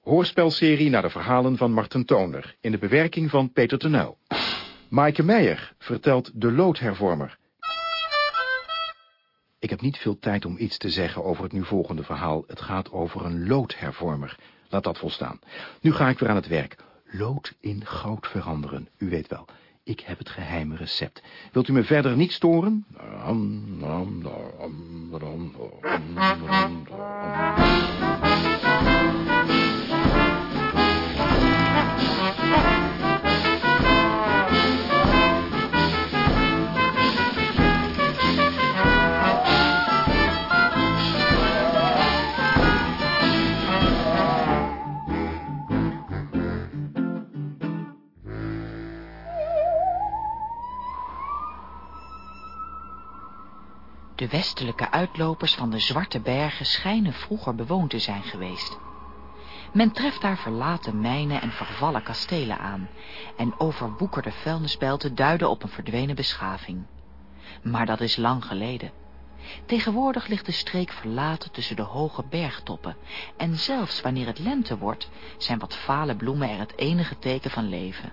Hoorspelserie naar de verhalen van Marten Toner. In de bewerking van Peter Tenuil. Maaike Meijer vertelt De Loodhervormer. Ik heb niet veel tijd om iets te zeggen over het nu volgende verhaal. Het gaat over een loodhervormer. Laat dat volstaan. Nu ga ik weer aan het werk. Lood in goud veranderen. U weet wel, ik heb het geheime recept. Wilt u me verder niet storen? De westelijke uitlopers van de Zwarte Bergen schijnen vroeger bewoond te zijn geweest. Men treft daar verlaten mijnen en vervallen kastelen aan, en overwoekerde vuilnisbelten duiden op een verdwenen beschaving. Maar dat is lang geleden. Tegenwoordig ligt de streek verlaten tussen de hoge bergtoppen, en zelfs wanneer het lente wordt, zijn wat vale bloemen er het enige teken van leven.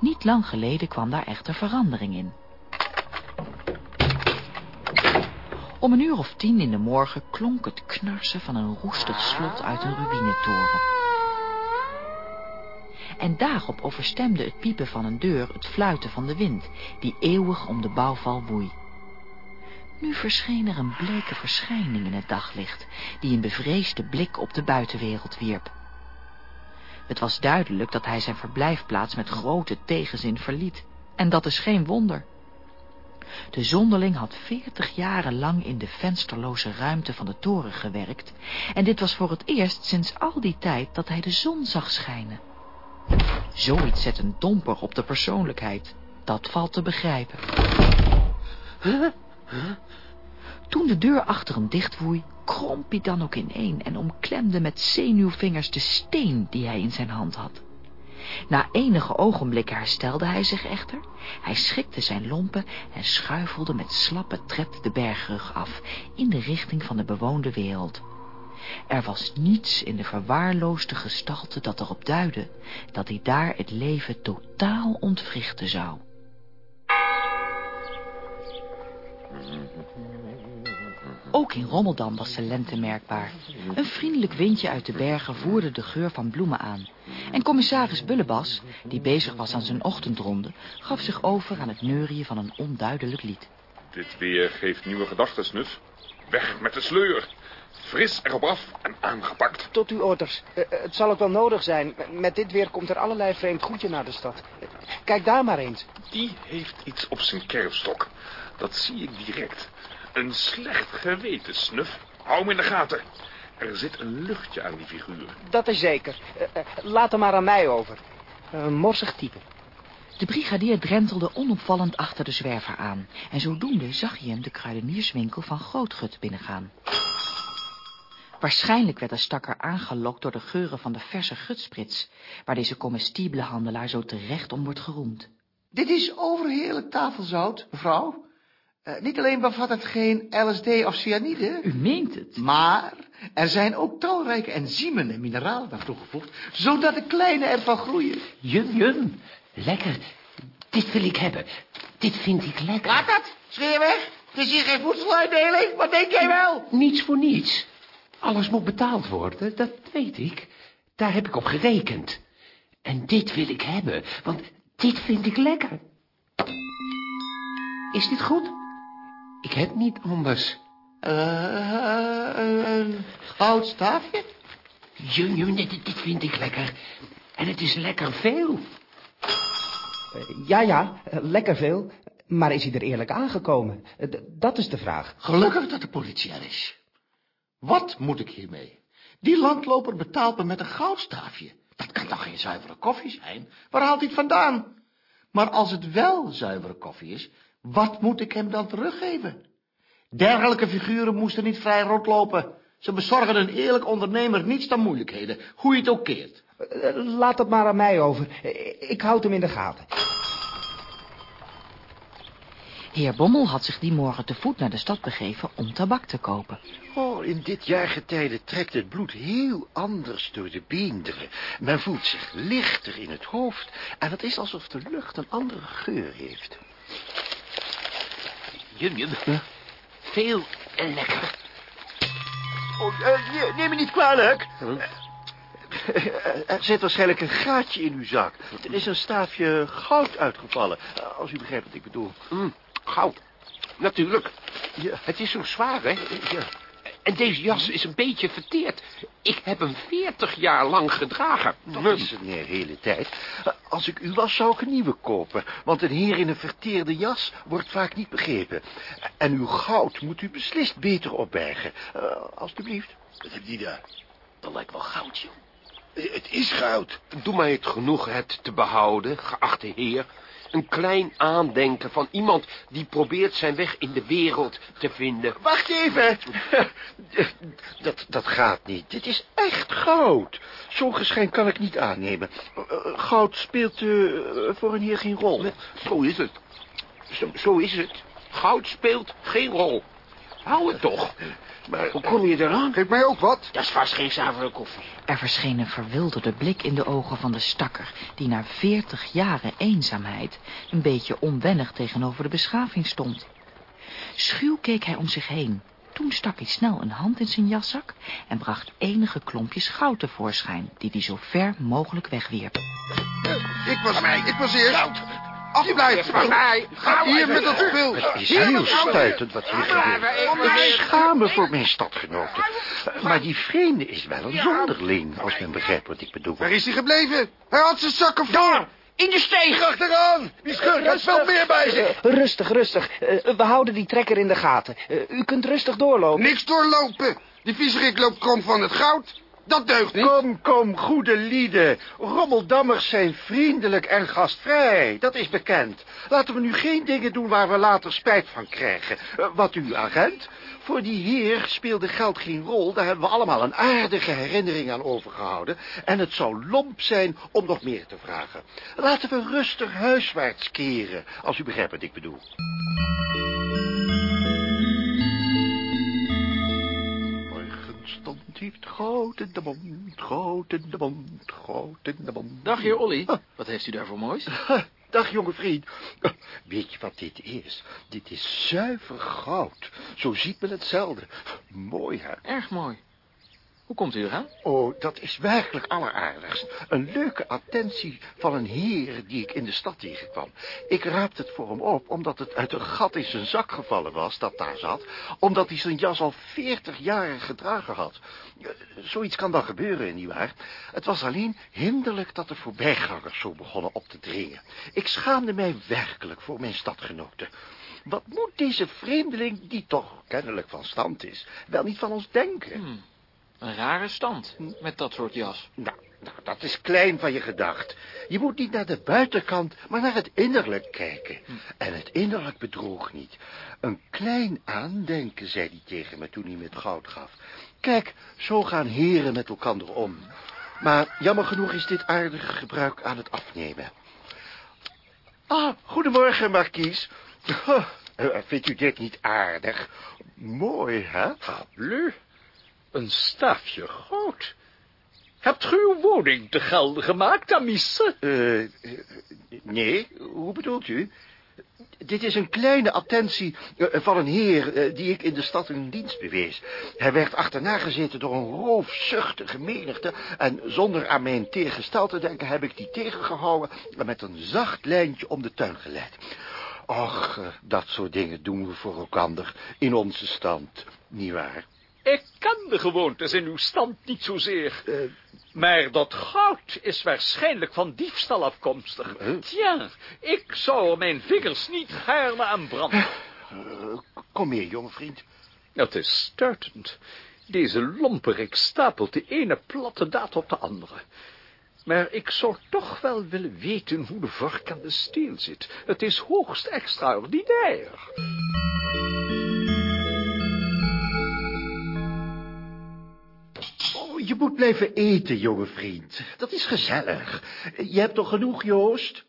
Niet lang geleden kwam daar echter verandering in. Om een uur of tien in de morgen klonk het knarsen van een roestig slot uit een ruïnetoren. En daarop overstemde het piepen van een deur het fluiten van de wind, die eeuwig om de bouwval woei. Nu verscheen er een bleke verschijning in het daglicht, die een bevreesde blik op de buitenwereld wierp. Het was duidelijk dat hij zijn verblijfplaats met grote tegenzin verliet, en dat is geen wonder. De zonderling had veertig jaren lang in de vensterloze ruimte van de toren gewerkt, en dit was voor het eerst sinds al die tijd dat hij de zon zag schijnen. Zoiets zet een domper op de persoonlijkheid, dat valt te begrijpen. Toen de deur achter hem dichtwoei, kromp hij dan ook ineen en omklemde met zenuwvingers de steen die hij in zijn hand had. Na enige ogenblikken herstelde hij zich echter. Hij schikte zijn lompen en schuifelde met slappe tred de bergrug af, in de richting van de bewoonde wereld. Er was niets in de verwaarloosde gestalte dat erop duidde dat hij daar het leven totaal ontwrichten zou. Ook in Rommeldam was de lente merkbaar. Een vriendelijk windje uit de bergen voerde de geur van bloemen aan. En commissaris Bullebas, die bezig was aan zijn ochtendronde, gaf zich over aan het neurien van een onduidelijk lied. Dit weer geeft nieuwe gedachten, Snuf. Weg met de sleur. Fris erop af en aangepakt. Tot uw orders. Uh, het zal ook wel nodig zijn. Met dit weer komt er allerlei vreemd goedje naar de stad. Kijk daar maar eens. Die heeft iets op zijn kerfstok. Dat zie ik direct. Een slecht geweten, Snuf. Hou hem in de gaten. Er zit een luchtje aan die figuur. Dat is zeker. Uh, uh, laat hem maar aan mij over. Een morsig type. De brigadier drentelde onopvallend achter de zwerver aan. En zodoende zag hij hem de kruidenierswinkel van Grootgut binnengaan. Waarschijnlijk werd de stakker aangelokt door de geuren van de verse gutsprits, waar deze comestibele handelaar zo terecht om wordt geroemd. Dit is overheerlijk tafelzout, mevrouw. Uh, niet alleen bevat het geen LSD of cyanide. U meent het? Maar er zijn ook talrijke enzymen en mineralen aan toegevoegd, zodat de kleine ervan groeien. Jum, jum. Lekker. Dit wil ik hebben. Dit vind ik lekker. Laat dat. Scheer weg. Het is hier geen voedseluitdeling. Wat denk jij wel? Niets voor niets. Alles moet betaald worden, dat weet ik. Daar heb ik op gerekend. En dit wil ik hebben, want dit vind ik lekker. Is dit goed? Ik heb niet anders. Uh, uh, een goudstaafje? Jum, jum, dit, dit vind ik lekker. En het is lekker veel. Uh, ja, ja, lekker veel. Maar is hij er eerlijk aangekomen? D dat is de vraag. Gelukkig dat de politie er is. Wat moet ik hiermee? Die landloper betaalt me met een goudstaafje. Dat kan toch geen zuivere koffie zijn? Waar haalt hij het vandaan? Maar als het wel zuivere koffie is, wat moet ik hem dan teruggeven? Dergelijke figuren moesten niet vrij rondlopen. Ze bezorgen een eerlijk ondernemer niets dan moeilijkheden, hoe je het ook keert. Laat het maar aan mij over. Ik houd hem in de gaten. Heer Bommel had zich die morgen te voet naar de stad begeven om tabak te kopen. Oh, in dit jaargetijde trekt het bloed heel anders door de beenderen. Men voelt zich lichter in het hoofd en het is alsof de lucht een andere geur heeft. Jurgen, veel en lekker. Oh, eh, neem me niet kwalijk. Er zit waarschijnlijk een gaatje in uw zak. Er is een staafje goud uitgevallen, als u begrijpt wat ik bedoel. Mm, goud. Natuurlijk. Ja. Het is zo zwaar, hè? Ja. En deze jas is een beetje verteerd. Ik heb hem veertig jaar lang gedragen. Dat is een hele tijd. Als ik u was, zou ik een nieuwe kopen. Want een heer in een verteerde jas wordt vaak niet begrepen. En uw goud moet u beslist beter opbergen. Uh, alsjeblieft. Wat heb die daar? Dat lijkt wel goud, joh. Het is goud. Doe mij het genoeg het te behouden, geachte heer. Een klein aandenken van iemand die probeert zijn weg in de wereld te vinden. Wacht even. Dat, dat gaat niet. Dit is echt goud. Zo'n geschenk kan ik niet aannemen. Goud speelt uh, voor een heer geen rol. Zo is het. Zo, zo is het. Goud speelt geen rol. Hou het toch. Maar Hoe kom je eraan? Geef mij ook wat. Dat is vast geen zuivere koffie. Er verscheen een verwilderde blik in de ogen van de stakker... die na veertig jaren eenzaamheid... een beetje onwennig tegenover de beschaving stond. Schuw keek hij om zich heen. Toen stak hij snel een hand in zijn jaszak... en bracht enige klompjes goud tevoorschijn... die hij zo ver mogelijk wegwierp. Ik was, ik was eerst. Goud. Afblijven. Van mij. Hier met dat spul. Het is heel stuitend wat hier gebeurt. Ik schaam me voor mijn stadgenoten. Maar die vreemde is wel een zonderling, als men begrijpt wat ik bedoel. Waar is hij gebleven? Hij had zijn zakken vol. Daar, in de steeg. Achteraan. Die schurk had veel meer bij zich. Rustig, rustig. Eh, we houden die trekker in de gaten. Eh, u kunt rustig doorlopen. Niks doorlopen. Die viezerik loopt krom van het goud. Dat deugt niet. Kom, kom, goede lieden. Rommeldammers zijn vriendelijk en gastvrij. Dat is bekend. Laten we nu geen dingen doen waar we later spijt van krijgen. Uh, wat u agent? Voor die heer speelde geld geen rol. Daar hebben we allemaal een aardige herinnering aan overgehouden. En het zou lomp zijn om nog meer te vragen. Laten we rustig huiswaarts keren, als u begrijpt wat ik bedoel. Heeft goud in de mond, goud in de mond, goud in de mond. Dag, heer Olly. Wat heeft u daar voor moois? Dag, jonge vriend. Weet je wat dit is? Dit is zuiver goud. Zo ziet men het zelden. Mooi, hè? Erg mooi. Hoe komt u eraan? Oh, dat is werkelijk alleraardigst. Een leuke attentie van een heer die ik in de stad tegenkwam. Ik raapte het voor hem op, omdat het uit een gat in zijn zak gevallen was, dat daar zat. Omdat hij zijn jas al veertig jaren gedragen had. Zoiets kan dan gebeuren, nietwaar? Het was alleen hinderlijk dat de voorbijgangers zo begonnen op te dringen. Ik schaamde mij werkelijk voor mijn stadgenoten. Wat moet deze vreemdeling, die toch kennelijk van stand is, wel niet van ons denken? Hmm. Een rare stand, met dat soort jas. Nou, nou, dat is klein van je gedacht. Je moet niet naar de buitenkant, maar naar het innerlijk kijken. En het innerlijk bedroog niet. Een klein aandenken, zei hij tegen me toen hij me het goud gaf. Kijk, zo gaan heren met elkaar om. Maar jammer genoeg is dit aardige gebruik aan het afnemen. Ah, goedemorgen, markies. Vindt u dit niet aardig? Mooi, hè? Bleu. Een staafje goud. Hebt u uw woning te gelden gemaakt, Amisse? Uh, nee, hoe bedoelt u? Dit is een kleine attentie uh, van een heer die ik in de stad in dienst bewees. Hij werd achterna gezeten door een roofzuchtige menigte... en zonder aan mijn teergestel te denken heb ik die tegengehouden... en met een zacht lijntje om de tuin geleid. Och, dat soort dingen doen we voor elkander in onze stand, nietwaar? Ik ken de gewoontes in uw stand niet zozeer. Uh, maar dat goud is waarschijnlijk van diefstal afkomstig. Uh, Tja, ik zou er mijn vingers niet gaarne aan branden. Uh, kom mee, jonge vriend. Het is stuitend. Deze lomperik stapelt de ene platte daad op de andere. Maar ik zou toch wel willen weten hoe de vork aan de steel zit. Het is hoogst extraordinair. Je moet blijven eten, jonge vriend. Dat is gezellig. Je hebt toch genoeg, Joost?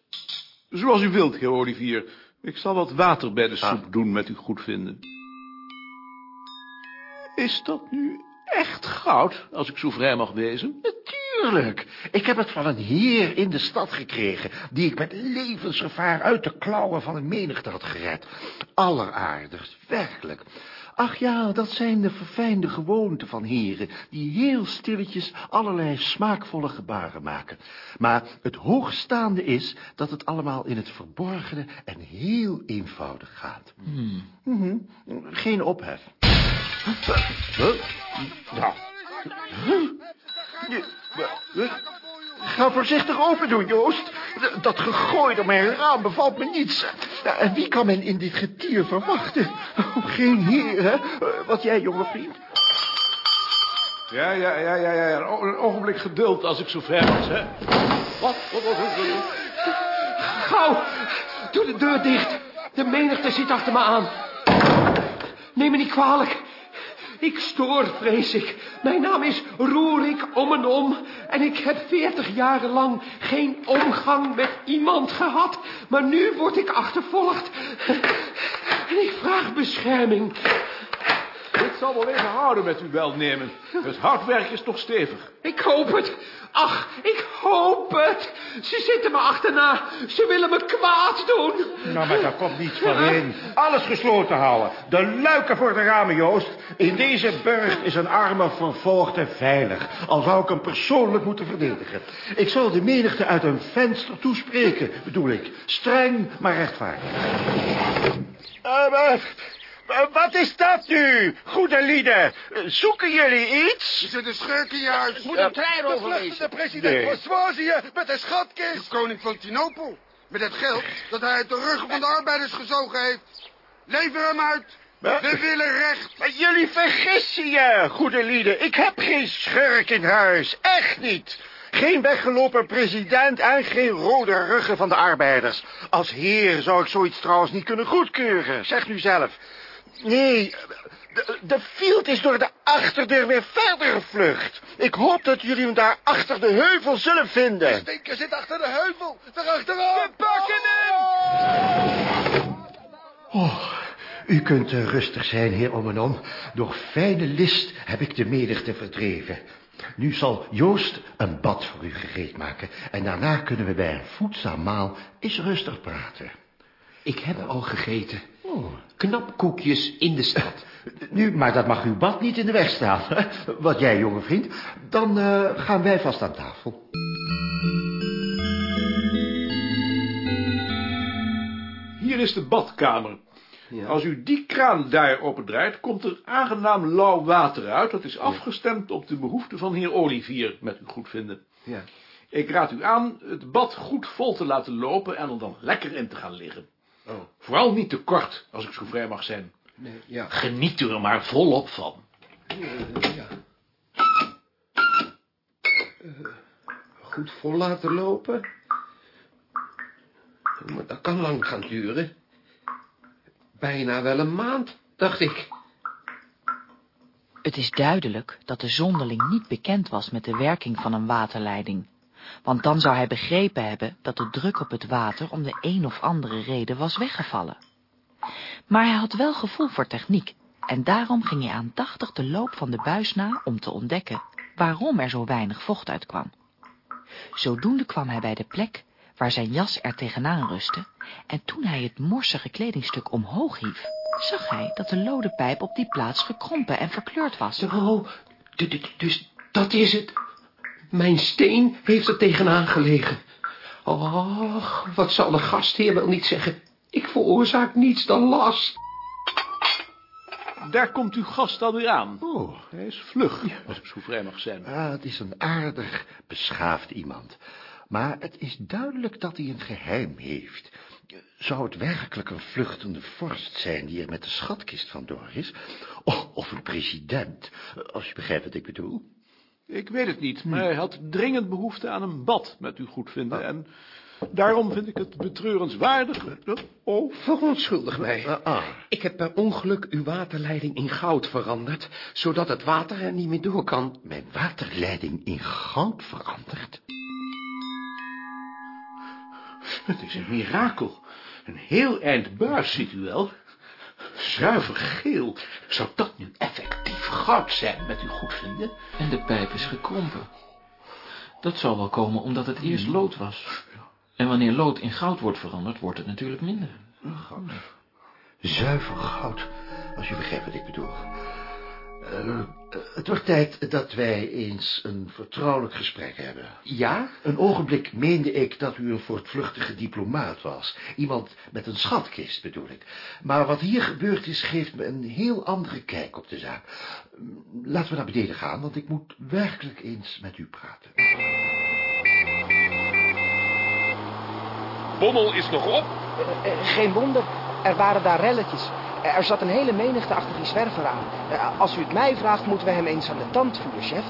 Zoals u wilt, heer Olivier. Ik zal wat water bij de soep Ah. doen met u goedvinden. Is dat nu echt goud, als ik zo vrij mag wezen? Natuurlijk. Ik heb het van een heer in de stad gekregen... die ik met levensgevaar uit de klauwen van een menigte had gered. Alleraardigst, werkelijk. Ach ja, dat zijn de verfijnde gewoonten van heren... die heel stilletjes allerlei smaakvolle gebaren maken. Maar het hoogstaande is dat het allemaal in het verborgene... en heel eenvoudig gaat. Mhm. Geen ophef. Huh? Huh? Je- huh? Ga voorzichtig open doen, Joost. Dat gegooi door mijn raam bevalt me niets. Ja, en wie kan men in dit getier verwachten? Geen heer, hè? Eh, Wat jij, jonge vriend? Ja, ja, ja, ja, ja. Een o- Een ogenblik geduld als ik zo ver was, hè. Wat? Wat, wat, wat, wat? Gauw, doe de deur dicht. De menigte zit achter me aan. Neem me niet kwalijk. Ik stoor, vrees ik. Mijn naam is Roerik om en om. En ik heb veertig jaren lang geen omgang met iemand gehad. Maar nu word ik achtervolgd. En ik vraag bescherming. Dit zal wel even houden met uw welnemen. Het houtwerk is toch stevig. Ik hoop het. Ach, ik hoop het. Ze zitten me achterna. Ze willen me kwaad doen. Nou, maar daar komt niets van in. Alles gesloten houden. De luiken voor de ramen, Joost. In deze burcht is een arme vervolgde veilig. Al zou ik hem persoonlijk moeten verdedigen. Ik zal de menigte uit een venster toespreken, bedoel ik. Streng, maar rechtvaardig. Eh, wat is dat nu, goede lieden? Zoeken jullie iets? Er zit een schurk in je huis. Moet een trein De overlezen. vluchtende president Nee. van Swazië met een schatkist. De koning van Tinopel. Met het geld dat hij uit de ruggen van de arbeiders gezogen heeft. Lever hem uit. We willen recht. Maar jullie vergissen je, goede lieden. Ik heb geen schurk in huis. Echt niet. Geen weggelopen president en geen rode ruggen van de arbeiders. Als heer zou ik zoiets trouwens niet kunnen goedkeuren. Zeg nu zelf. Nee, de, de field is door de achterdeur weer verder gevlucht. Ik hoop dat jullie hem daar achter de heuvel zullen vinden. Stinker zit achter de heuvel. Daarachteraan. We pakken hem. Oh, u kunt eh, rustig zijn, heer om en om. Door fijne list heb ik de menigte verdreven. Nu zal Joost een bad voor u gereed maken... en daarna kunnen we bij een voedzaam maal eens rustig praten. Ik heb al gegeten. Knapkoekjes in de stad. Nu, maar dat mag uw bad niet in de weg staan. hè? Wat jij, jonge vriend. Dan eh, gaan wij vast aan tafel. Hier is de badkamer. Als u die kraan daar opendraait, komt er aangenaam lauw water uit. Dat is afgestemd op de behoeften van heer Olivier, met uw goedvinden. Ja. Ik raad u aan het bad goed vol te laten lopen en er dan lekker in te gaan liggen. Oh. Vooral niet te kort, als ik zo vrij mag zijn. Nee, ja. Geniet er maar volop van. ja. Eh, goed vol laten lopen. Maar dat kan lang gaan duren. Bijna wel een maand, dacht ik. Het is duidelijk dat de zonderling niet bekend was met de werking van een waterleiding. Want dan zou hij begrepen hebben dat de druk op het water om de een of andere reden was weggevallen. Maar hij had wel gevoel voor techniek en daarom ging hij aandachtig de loop van de buis na om te ontdekken waarom er zo weinig vocht uitkwam. Zodoende kwam hij bij de plek waar zijn jas er tegenaan rustte en toen hij het morsige kledingstuk omhoog hief, zag hij dat de lode pijp op die plaats gekrompen en verkleurd was. Oh, du- du- dus dat is het. Mijn steen heeft er tegenaan gelegen. Och, wat zal de gastheer wel niet zeggen. Ik veroorzaak niets dan last. Daar komt uw gast alweer aan. Oh, Hij is vlug, als ik zo vrij mag zijn. ah, het is een aardig, beschaafd iemand. Maar het is duidelijk dat hij een geheim heeft. Zou het werkelijk een vluchtende vorst zijn die er met de schatkist vandoor is? Of een president, als je begrijpt wat ik bedoel? Ik weet het niet, maar hij had dringend behoefte aan een bad, met uw goedvinden. En daarom vind ik het betreurenswaardig... Oh, verontschuldig mij. Ah, ah. Ik heb per ongeluk uw waterleiding in goud veranderd, zodat het water er niet meer door kan. Mijn waterleiding in goud veranderd? Het is een mirakel. Een heel eind buis, ziet u wel. Zuiver geel. Zou dat nu effectief goud zijn, met uw goedvinden? En de pijp is gekrompen. Dat zal wel komen omdat het eerst lood was. En wanneer lood in goud wordt veranderd, wordt het natuurlijk minder. Goud. Zuiver goud, als je begrijpt wat ik bedoel. Uh, het wordt tijd dat wij eens een vertrouwelijk gesprek hebben. Ja? Een ogenblik meende ik dat u een voortvluchtige diplomaat was. Iemand met een schatkist, bedoel ik. Maar wat hier gebeurd is, geeft me een heel andere kijk op de zaak. Laten we naar beneden gaan, want ik moet werkelijk eens met u praten. Bommel is nog op? Uh, uh, geen wonder, er waren daar relletjes. Er zat een hele menigte achter die zwerver aan. Als u het mij vraagt, moeten we hem eens aan de tand voelen, chef.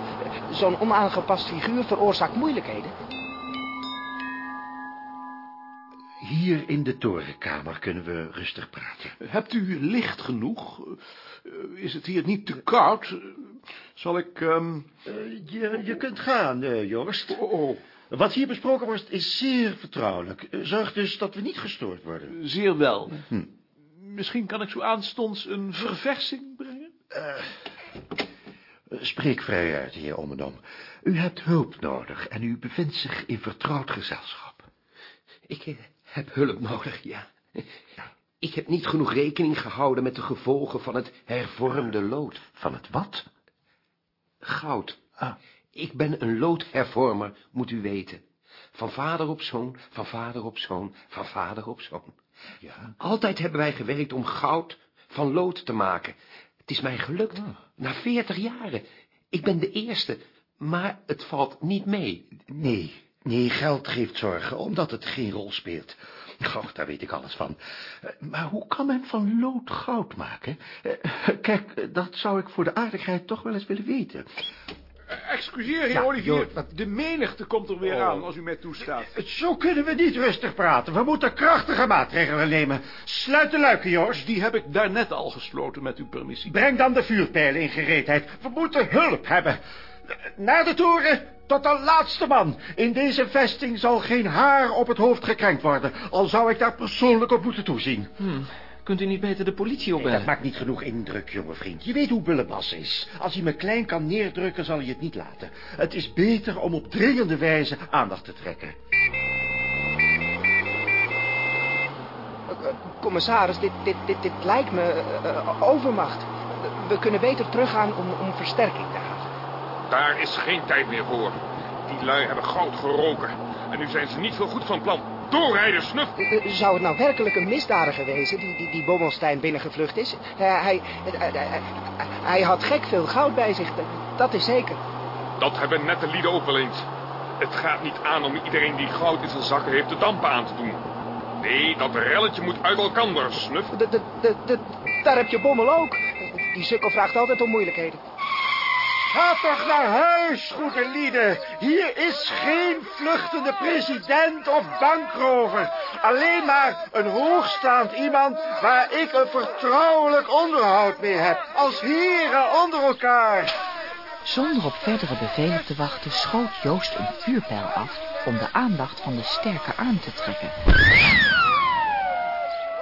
Zo'n onaangepast figuur veroorzaakt moeilijkheden. Hier in de torenkamer kunnen we rustig praten. Hebt u licht genoeg? Is het hier niet te koud? Zal ik... Um... Uh, je, je kunt gaan, uh, Joost. Oh, oh. Wat hier besproken wordt is zeer vertrouwelijk. Zorg dus dat we niet gestoord worden. Zeer wel. Hm. Misschien kan ik zo aanstonds een verversing brengen? Uh, spreek vrij uit, heer Ommendom. U hebt hulp nodig en u bevindt zich in vertrouwd gezelschap. Ik heb hulp nodig, ja. Ik heb niet genoeg rekening gehouden met de gevolgen van het hervormde lood. Van het wat? Goud. Ah. Ik ben een loodhervormer, moet u weten. Van vader op zoon, van vader op zoon, van vader op zoon. Ja. Altijd hebben wij gewerkt om goud van lood te maken. Het is mij gelukt, oh. na veertig jaren. Ik ben de eerste, maar het valt niet mee. Nee, nee, geld geeft zorgen, omdat het geen rol speelt. Goh, daar weet ik alles van. Eh, maar hoe kan men van lood goud maken? Eh, kijk, dat zou ik voor de aardigheid toch wel eens willen weten. Excuseer, heer ja, Olivier. De menigte komt er weer oh. aan, als u mij toestaat. Zo kunnen we niet rustig praten. We moeten krachtige maatregelen nemen. Sluit de luiken, Joost. Die heb ik daarnet al gesloten, met uw permissie. Breng dan de vuurpijlen in gereedheid. We moeten hulp hebben. Naar de toren, tot de laatste man. In deze vesting zal geen haar op het hoofd gekrenkt worden. Al zou ik daar persoonlijk op moeten toezien. Hmm. Kunt u niet beter de politie opbellen? dat maakt niet genoeg indruk, jonge vriend. Je weet hoe Bullebas is. Als hij me klein kan neerdrukken, zal hij het niet laten. Het is beter om op dringende wijze aandacht te trekken. Commissaris, dit, dit, dit, dit lijkt me uh, overmacht. We kunnen beter teruggaan om, om versterking te halen. Daar is geen tijd meer voor. Die lui hebben goud geroken. En nu zijn ze niet veel goed van plan. Doorrijden, snuf! Eh, eh, zou het nou werkelijk een misdadiger wezen die, die, die Bommelstein binnengevlucht is? hij, hij, hij, had gek veel goud bij zich, dat is zeker. Dat hebben nette lieden ook wel eens. Het gaat niet aan om iedereen die goud in zijn zakken heeft de dampen aan te doen. Nee, dat relletje moet uit elkaar, snuf. daar heb je Bommel ook. Die sukkel vraagt altijd om moeilijkheden. Ga toch naar huis, goede lieden. Hier is geen vluchtende president of bankrover. Alleen maar een hoogstaand iemand waar ik een vertrouwelijk onderhoud mee heb. Als heren onder elkaar. Zonder op verdere bevelen te wachten schoot Joost een vuurpijl af om de aandacht van de sterke aan te trekken.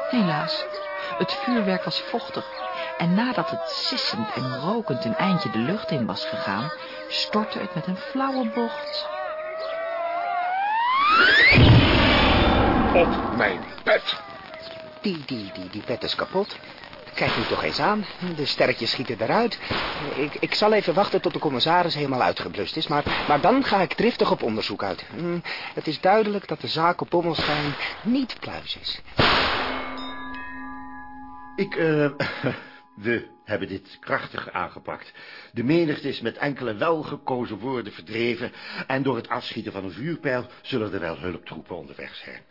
Helaas, het vuurwerk was vochtig en nadat het sissend en rokend een eindje de lucht in was gegaan, stortte het met een flauwe bocht. Op mijn pet! Die, die, die, die pet is kapot. Kijk nu toch eens aan. De sterretjes schieten eruit. Ik, ik zal even wachten tot de commissaris helemaal uitgeblust is. Maar, maar dan ga ik driftig op onderzoek uit. Hm, het is duidelijk dat de zaak op Bommelstein niet pluis is. Ik, eh... We hebben dit krachtig aangepakt. De menigte is met enkele welgekozen woorden verdreven... en door het afschieten van een vuurpijl zullen er wel hulptroepen onderweg zijn.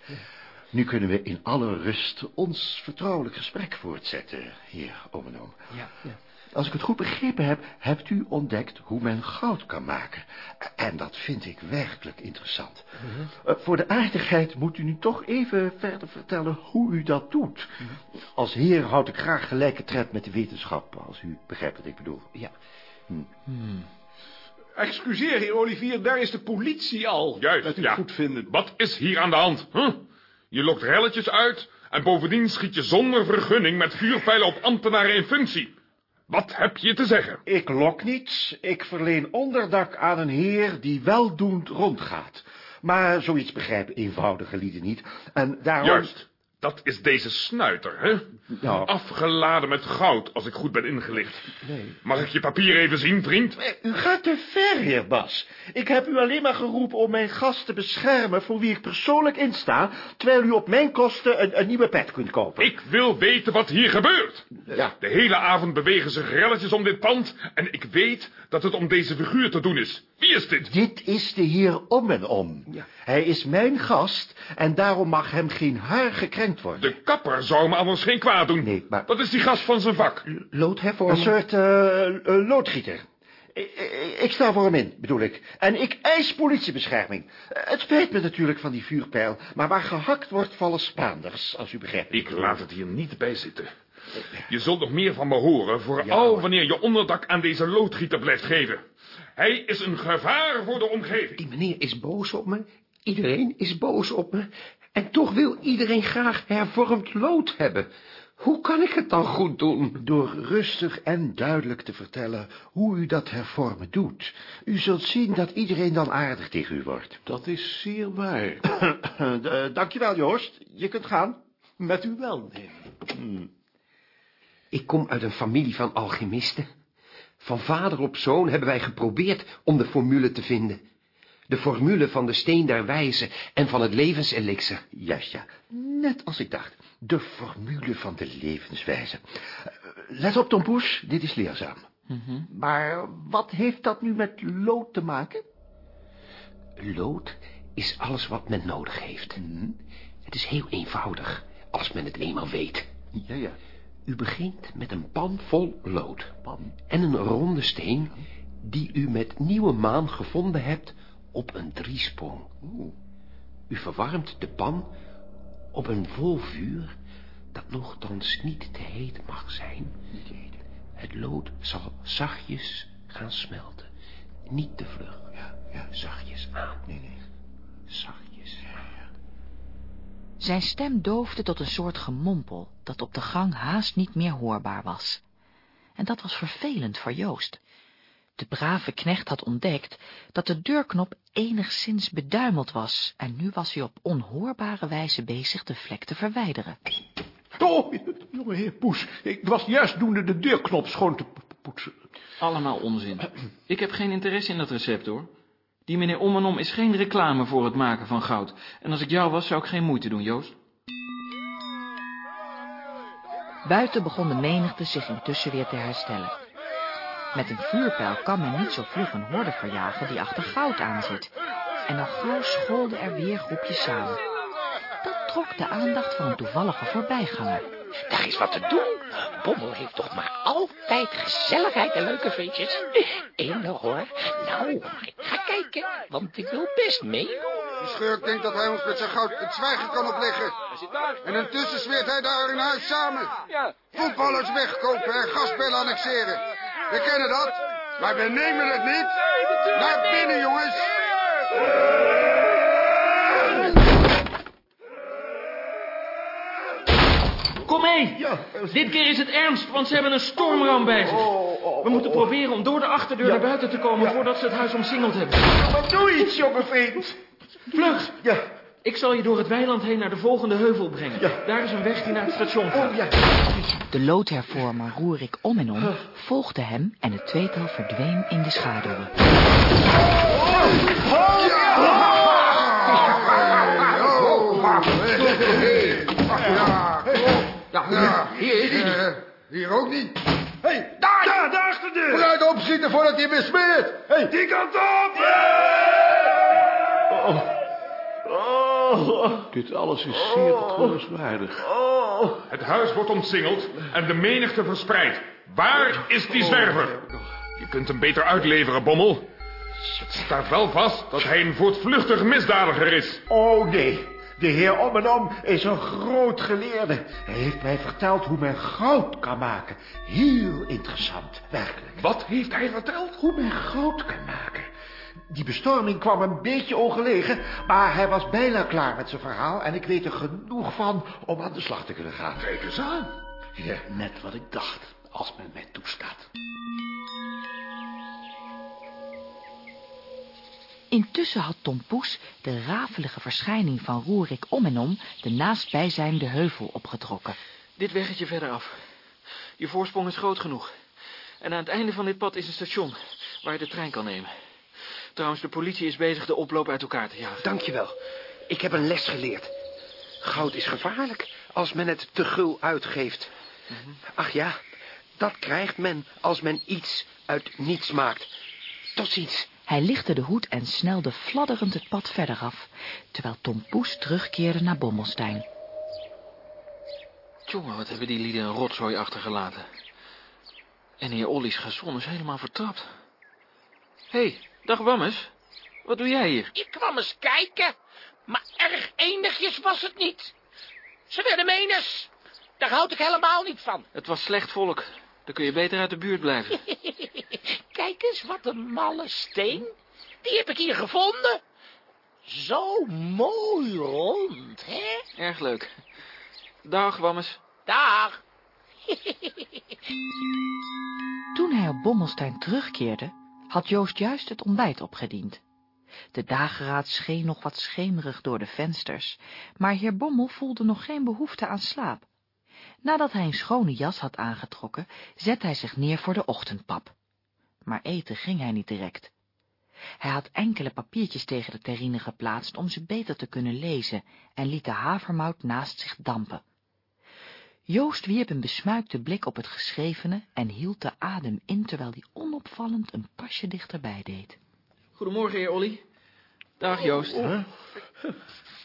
Nu kunnen we in alle rust ons vertrouwelijk gesprek voortzetten, heer Omenoom. Ja, ja. Als ik het goed begrepen heb, hebt u ontdekt hoe men goud kan maken. En dat vind ik werkelijk interessant. Mhm. voor de aardigheid moet u nu toch even verder vertellen hoe u dat doet. Mhm. Als heer houd ik graag gelijke tred met de wetenschap, als u begrijpt wat ik bedoel. Ja. Hm. Hmm. Excuseer, heer Olivier, daar is de politie al. Juist, dat u ja. goed vinden. Wat is hier aan de hand? Huh? Je lokt relletjes uit En bovendien schiet je zonder vergunning met vuurpijlen op ambtenaren in functie. Wat heb je te zeggen? Ik lok niets. Ik verleen onderdak aan een heer die weldoend rondgaat. Maar zoiets begrijpen eenvoudige lieden niet. En daarom... Juist. Dat is deze snuiter, hè? Ja. Afgeladen met goud, als ik goed ben ingelicht. Nee. Mag ik je papier even zien, vriend? U gaat te ver, heer Bas. Ik heb u alleen maar geroepen om mijn gast te beschermen... voor wie ik persoonlijk insta... terwijl u op mijn kosten een, een nieuwe pet kunt kopen. Ik wil weten wat hier gebeurt. Ja. De hele avond bewegen zich relletjes om dit pand... en ik weet dat het om deze figuur te doen is. Wie is dit? Dit is de heer Om en Om. Hij is mijn gast... en daarom mag hem geen haar gekrenkt worden. De kapper zou me anders geen kwaad doen. Nee, maar- Dat is die gast van zijn vak. Een Loodhervormer? soort eh, eh, loodgieter. Ik, sta voor hem in, bedoel ik. En ik eis politiebescherming. Het spijt me natuurlijk van die vuurpijl... maar waar gehakt wordt, vallen Spaanders, als u begrijpt. Ik laat het hier niet bij zitten. Je zult nog meer van me horen, vooral wanneer je onderdak aan deze loodgieter blijft geven. Hij is een gevaar voor de omgeving. Die meneer is boos op me. Iedereen is boos op me. En toch wil iedereen graag hervormd lood hebben. Hoe kan ik het dan goed doen? Door rustig en duidelijk te vertellen hoe u dat hervormen doet. U zult zien dat iedereen dan aardig tegen u wordt. Dat is zeer waar. Eh, dankjewel, Joost. Je kunt gaan. Met uw welnemen. Ik kom uit een familie van alchemisten. Van vader op zoon hebben wij geprobeerd om de formule te vinden. De formule van de steen der wijze en van het levenselixer. Juist, ja. Net als ik dacht. De formule van de levenswijze. Eh, Let op, Tom Poes. Dit is leerzaam. Maar wat heeft dat nu met lood te maken? Lood is alles wat men nodig heeft. Het is heel eenvoudig, als men het eenmaal weet. Ja, ja. U begint met een pan vol lood. En een ronde steen die u met nieuwe maan gevonden hebt op een driesprong. U verwarmt de pan op een vol vuur dat nogthans niet te heet mag zijn. Het lood zal zachtjes gaan smelten. Niet te vlug. Ja, ja. Zachtjes aan. Nee, nee. Zachtjes. Zijn stem doofde tot een soort gemompel, dat op de gang haast niet meer hoorbaar was. En dat was vervelend voor Joost. De brave knecht had ontdekt dat de deurknop enigszins beduimeld was, en nu was hij op onhoorbare wijze bezig de vlek te verwijderen. Oh, jonge heer Poes, ik was juist doende de deurknop schoon te po- poetsen. Allemaal onzin. Ik heb geen interesse in dat recept, hoor. Die meneer Om en Om is geen reclame voor het maken van goud. En als ik jou was, zou ik geen moeite doen, Joost. Buiten begon de menigte zich intussen weer te herstellen. Met een vuurpijl kan men niet zo vlug een horde verjagen die achter goud aanzit. En al gauw scholden er weer groepjes samen. Dat trok de aandacht van een toevallige voorbijganger. Daar is wat te doen. Bommel heeft toch maar altijd gezelligheid en leuke feestjes. Eén hoor. Nou, ik ga kijken, want ik wil best meedoen. Die schurk denkt dat hij ons met zijn goud het zwijgen kan opleggen. En intussen zweert hij daar in huis samen. Voetballers wegkopen en gasbellen annexeren. We kennen dat, maar we nemen het niet. Naar binnen, jongens. Kom mee! Dit keer is het ernst, want ze hebben een stormram bij zich. We moeten proberen om door de achterdeur naar buiten te komen... voordat ze het huis omsingeld hebben. Maar doe iets, jonge vriend. Vlug! Ja. Ik zal je door het weiland heen naar de volgende heuvel brengen. Ja. Daar is een weg die naar het station gaat. Oh, ja. De loodhervormer Roerik om en om volgde hem en het tweetal verdween in de schaduwen. Ja, hier, hier, hier ook niet. Hé, hey, daar! Daar, daar achter de deur! Vooruit opschieten voordat hij besmeert. Hey. Die kant op! Dit alles is zeer betreurenswaardig. Het huis wordt omsingeld en de menigte verspreid. Waar is die zwerver? Je kunt hem beter uitleveren, Bommel. Het staat wel vast dat hij een voortvluchtig misdadiger is. Oh, nee. De heer Om en Om is een groot geleerde. Hij heeft mij verteld hoe men goud kan maken. Heel interessant, werkelijk. Wat heeft hij verteld? Hoe men goud kan maken. Die bestorming kwam een beetje ongelegen, maar hij was bijna klaar met zijn verhaal... en ik weet er genoeg van om aan de slag te kunnen gaan. Kijk eens aan. Ja, net wat ik dacht, als men mij toestaat. Intussen had Tom Poes de rafelige verschijning van Roerik om en om de naastbijzijnde heuvel opgetrokken. Dit weggetje verderaf. Je voorsprong is groot genoeg. En aan het einde van dit pad is een station waar je de trein kan nemen. Trouwens, de politie is bezig de oploop uit elkaar te jagen. Dankjewel. Ik heb een les geleerd. Goud is gevaarlijk als men het te gul uitgeeft. Ach ja, dat krijgt men als men iets uit niets maakt. Tot ziens. Hij lichtte de hoed en snelde fladderend het pad verder af, terwijl Tom Poes terugkeerde naar Bommelstein. Jongen, wat hebben die lieden een rotzooi achtergelaten. En heer Olly's gazon is helemaal vertrapt. Hé, hey, dag Wammes. Wat doe jij hier? Ik kwam eens kijken, maar erg enigjes was het niet. Ze werden menens. Daar houd ik helemaal niet van. Het was slecht volk. Dan kun je beter uit de buurt blijven. Kijk eens, wat een malle steen. Die heb ik hier gevonden. Zo mooi rond, hè? Erg leuk. Dag, Wammes. Dag. Toen hij op Bommelstein terugkeerde, had Joost juist het ontbijt opgediend. De dageraad scheen nog wat schemerig door de vensters, maar heer Bommel voelde nog geen behoefte aan slaap. Nadat hij een schone jas had aangetrokken, zette hij zich neer voor de ochtendpap. Maar eten ging hij niet direct. Hij had enkele papiertjes tegen de terrine geplaatst om ze beter te kunnen lezen en liet de havermout naast zich dampen. Joost wierp een besmuikte blik op het geschrevene en hield de adem in terwijl hij onopvallend een pasje dichterbij deed. Goedemorgen, heer Olly. Dag, Joost.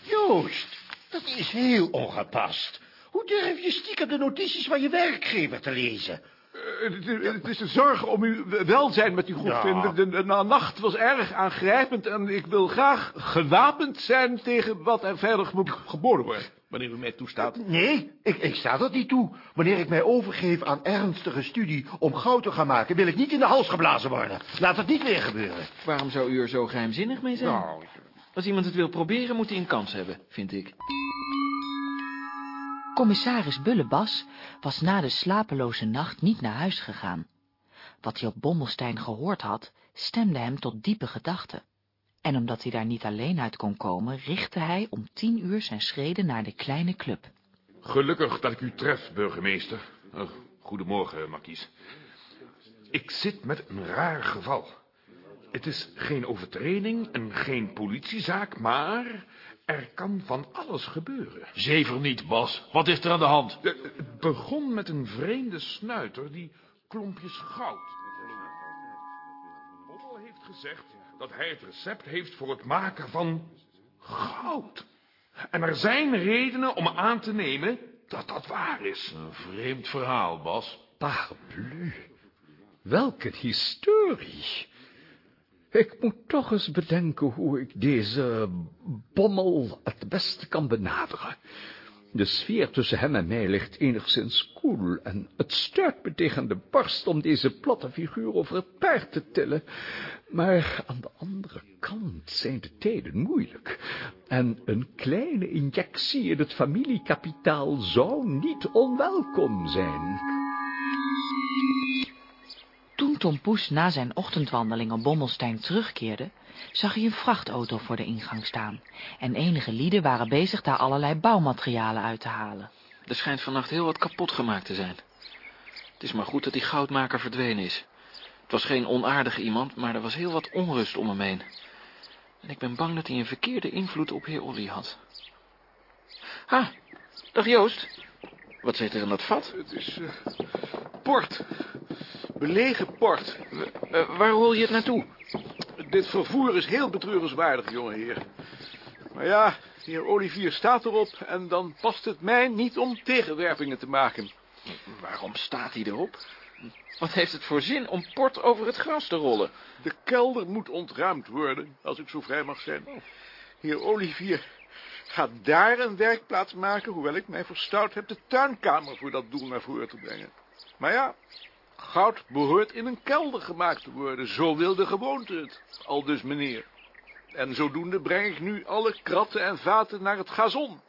Joost, dat is heel ongepast. Hoe durf je stiekem de notities van je werkgever te lezen? Eh, het, is de zorg om uw welzijn met u goed Ja. vinden. De, de na- nacht was erg aangrijpend en ik wil graag gewapend zijn tegen wat er verder moet geboden worden. Wanneer u mij toestaat. Nee, ik, ik sta dat niet toe. Wanneer ik mij overgeef aan ernstige studie om goud te gaan maken... wil ik niet in de hals geblazen worden. Laat het niet weer gebeuren. Waarom zou u er zo geheimzinnig mee zijn? Nou, Als iemand het wil proberen, moet hij een kans hebben, vind ik. Commissaris Bullebas was na de slapeloze nacht niet naar huis gegaan. Wat hij op Bommelstein gehoord had, stemde hem tot diepe gedachten. En omdat hij daar niet alleen uit kon komen, richtte hij om tien uur zijn schreden naar de kleine club. Gelukkig dat ik u tref, burgemeester. Eh, goedemorgen, markies. Ik zit met een raar geval. Het is geen overtreding en geen politiezaak, maar er kan van alles gebeuren. Zever niet, Bas. Wat is er aan de hand? Eh, Het begon met een vreemde snuiter die klompjes goud. Bommel heeft gezegd dat hij het recept heeft voor het maken van goud. En er zijn redenen om aan te nemen dat dat waar is. Een vreemd verhaal, Bas. Parbleu. Welke historie. Ik moet toch eens bedenken hoe ik deze bommel het beste kan benaderen. De sfeer tussen hem en mij ligt enigszins koel en het stuit me tegen de barst om deze platte figuur over het paard te tillen. Maar aan de andere kant zijn de tijden moeilijk en een kleine injectie in het familiekapitaal zou niet onwelkom zijn. Toen Tom Poes na zijn ochtendwandeling op Bommelstein terugkeerde, zag hij een vrachtauto voor de ingang staan. En enige lieden waren bezig daar allerlei bouwmaterialen uit te halen. Er schijnt vannacht heel wat kapot gemaakt te zijn. Het is maar goed dat die goudmaker verdwenen is. Het was geen onaardige iemand, maar er was heel wat onrust om hem heen. En ik ben bang dat hij een verkeerde invloed op heer Olly had. Ha, dag Joost. Wat zit er in dat vat? Het is eh, port. Belegen port. Eh, waar rol je het naartoe? Dit vervoer is heel betreurenswaardig, jongeheer. Maar ja, heer Olivier staat erop en dan past het mij niet om tegenwerpingen te maken. Waarom staat hij erop? Wat heeft het voor zin om port over het gras te rollen? De kelder moet ontruimd worden, als ik zo vrij mag zijn. Heer Olivier gaat daar een werkplaats maken, hoewel ik mij verstout heb de tuinkamer voor dat doel naar voren te brengen. Maar ja, Goud behoort in een kelder gemaakt te worden. Zo wil de gewoonte het. Al dus meneer. En zodoende breng ik nu alle kratten en vaten naar het gazon.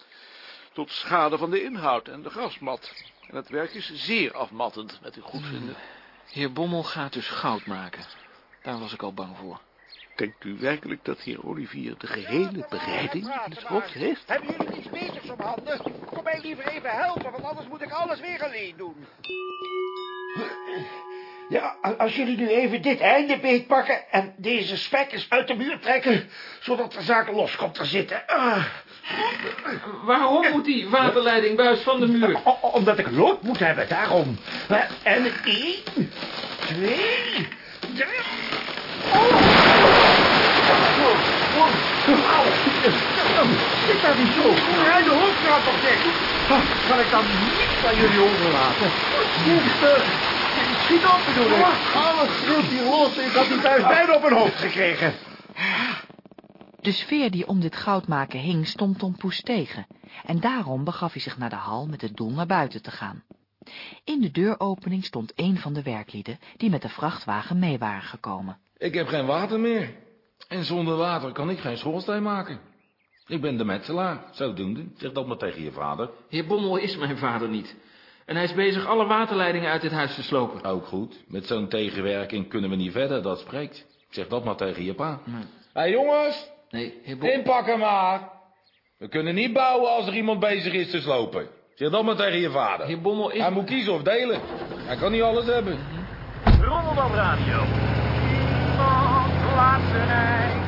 Tot schade van de inhoud en de grasmat. En het werk is zeer afmattend, met uw goedvinden. Heer Bommel gaat dus goud maken. Daar was ik al bang voor. Denkt u werkelijk dat heer Olivier de gehele bereiding in het hoofd heeft? Hebben jullie iets beters op handen? Kom mij liever even helpen, want anders moet ik alles weer alleen doen. Ja, als jullie nu even dit einde beetpakken en deze spijkers uit de muur trekken, zodat de zaak los komt te zitten. Ah. Waarom moet die waterleidingbuis van de muur? O- omdat ik lood moet hebben, daarom. En één, twee, drie... Zit daar niet zo? Hij de hoofdstraat toch dicht? Ah, Kan ik dan niets aan jullie overlaten? Zuster, schiet op bedoel ik. Alles schreeuwt hier los. Ik had die thuis bijna op mijn hoofd gekregen. De sfeer die om dit goudmaken hing stond Tom Poes tegen, en daarom begaf hij zich naar de hal met het doel naar buiten te gaan. In de deuropening stond een van de werklieden die met de vrachtwagen mee waren gekomen. Ik heb geen water meer. En zonder water kan ik geen schoorsteen maken. Ik ben de metselaar, zodoende. Zeg dat maar tegen je vader. Heer Bommel is mijn vader niet. En hij is bezig alle waterleidingen uit dit huis te slopen. Ook goed. Met zo'n tegenwerking kunnen we niet verder, dat spreekt. Zeg dat maar tegen je pa. Hé hey, jongens, Nee, heer Bommel... inpakken maar. We kunnen niet bouwen als er iemand bezig is te slopen. Zeg dat maar tegen je vader. Heer Bommel is... Hij moet kiezen of delen. Hij kan niet alles hebben. Rommeldam Radio. Laat zijn eigen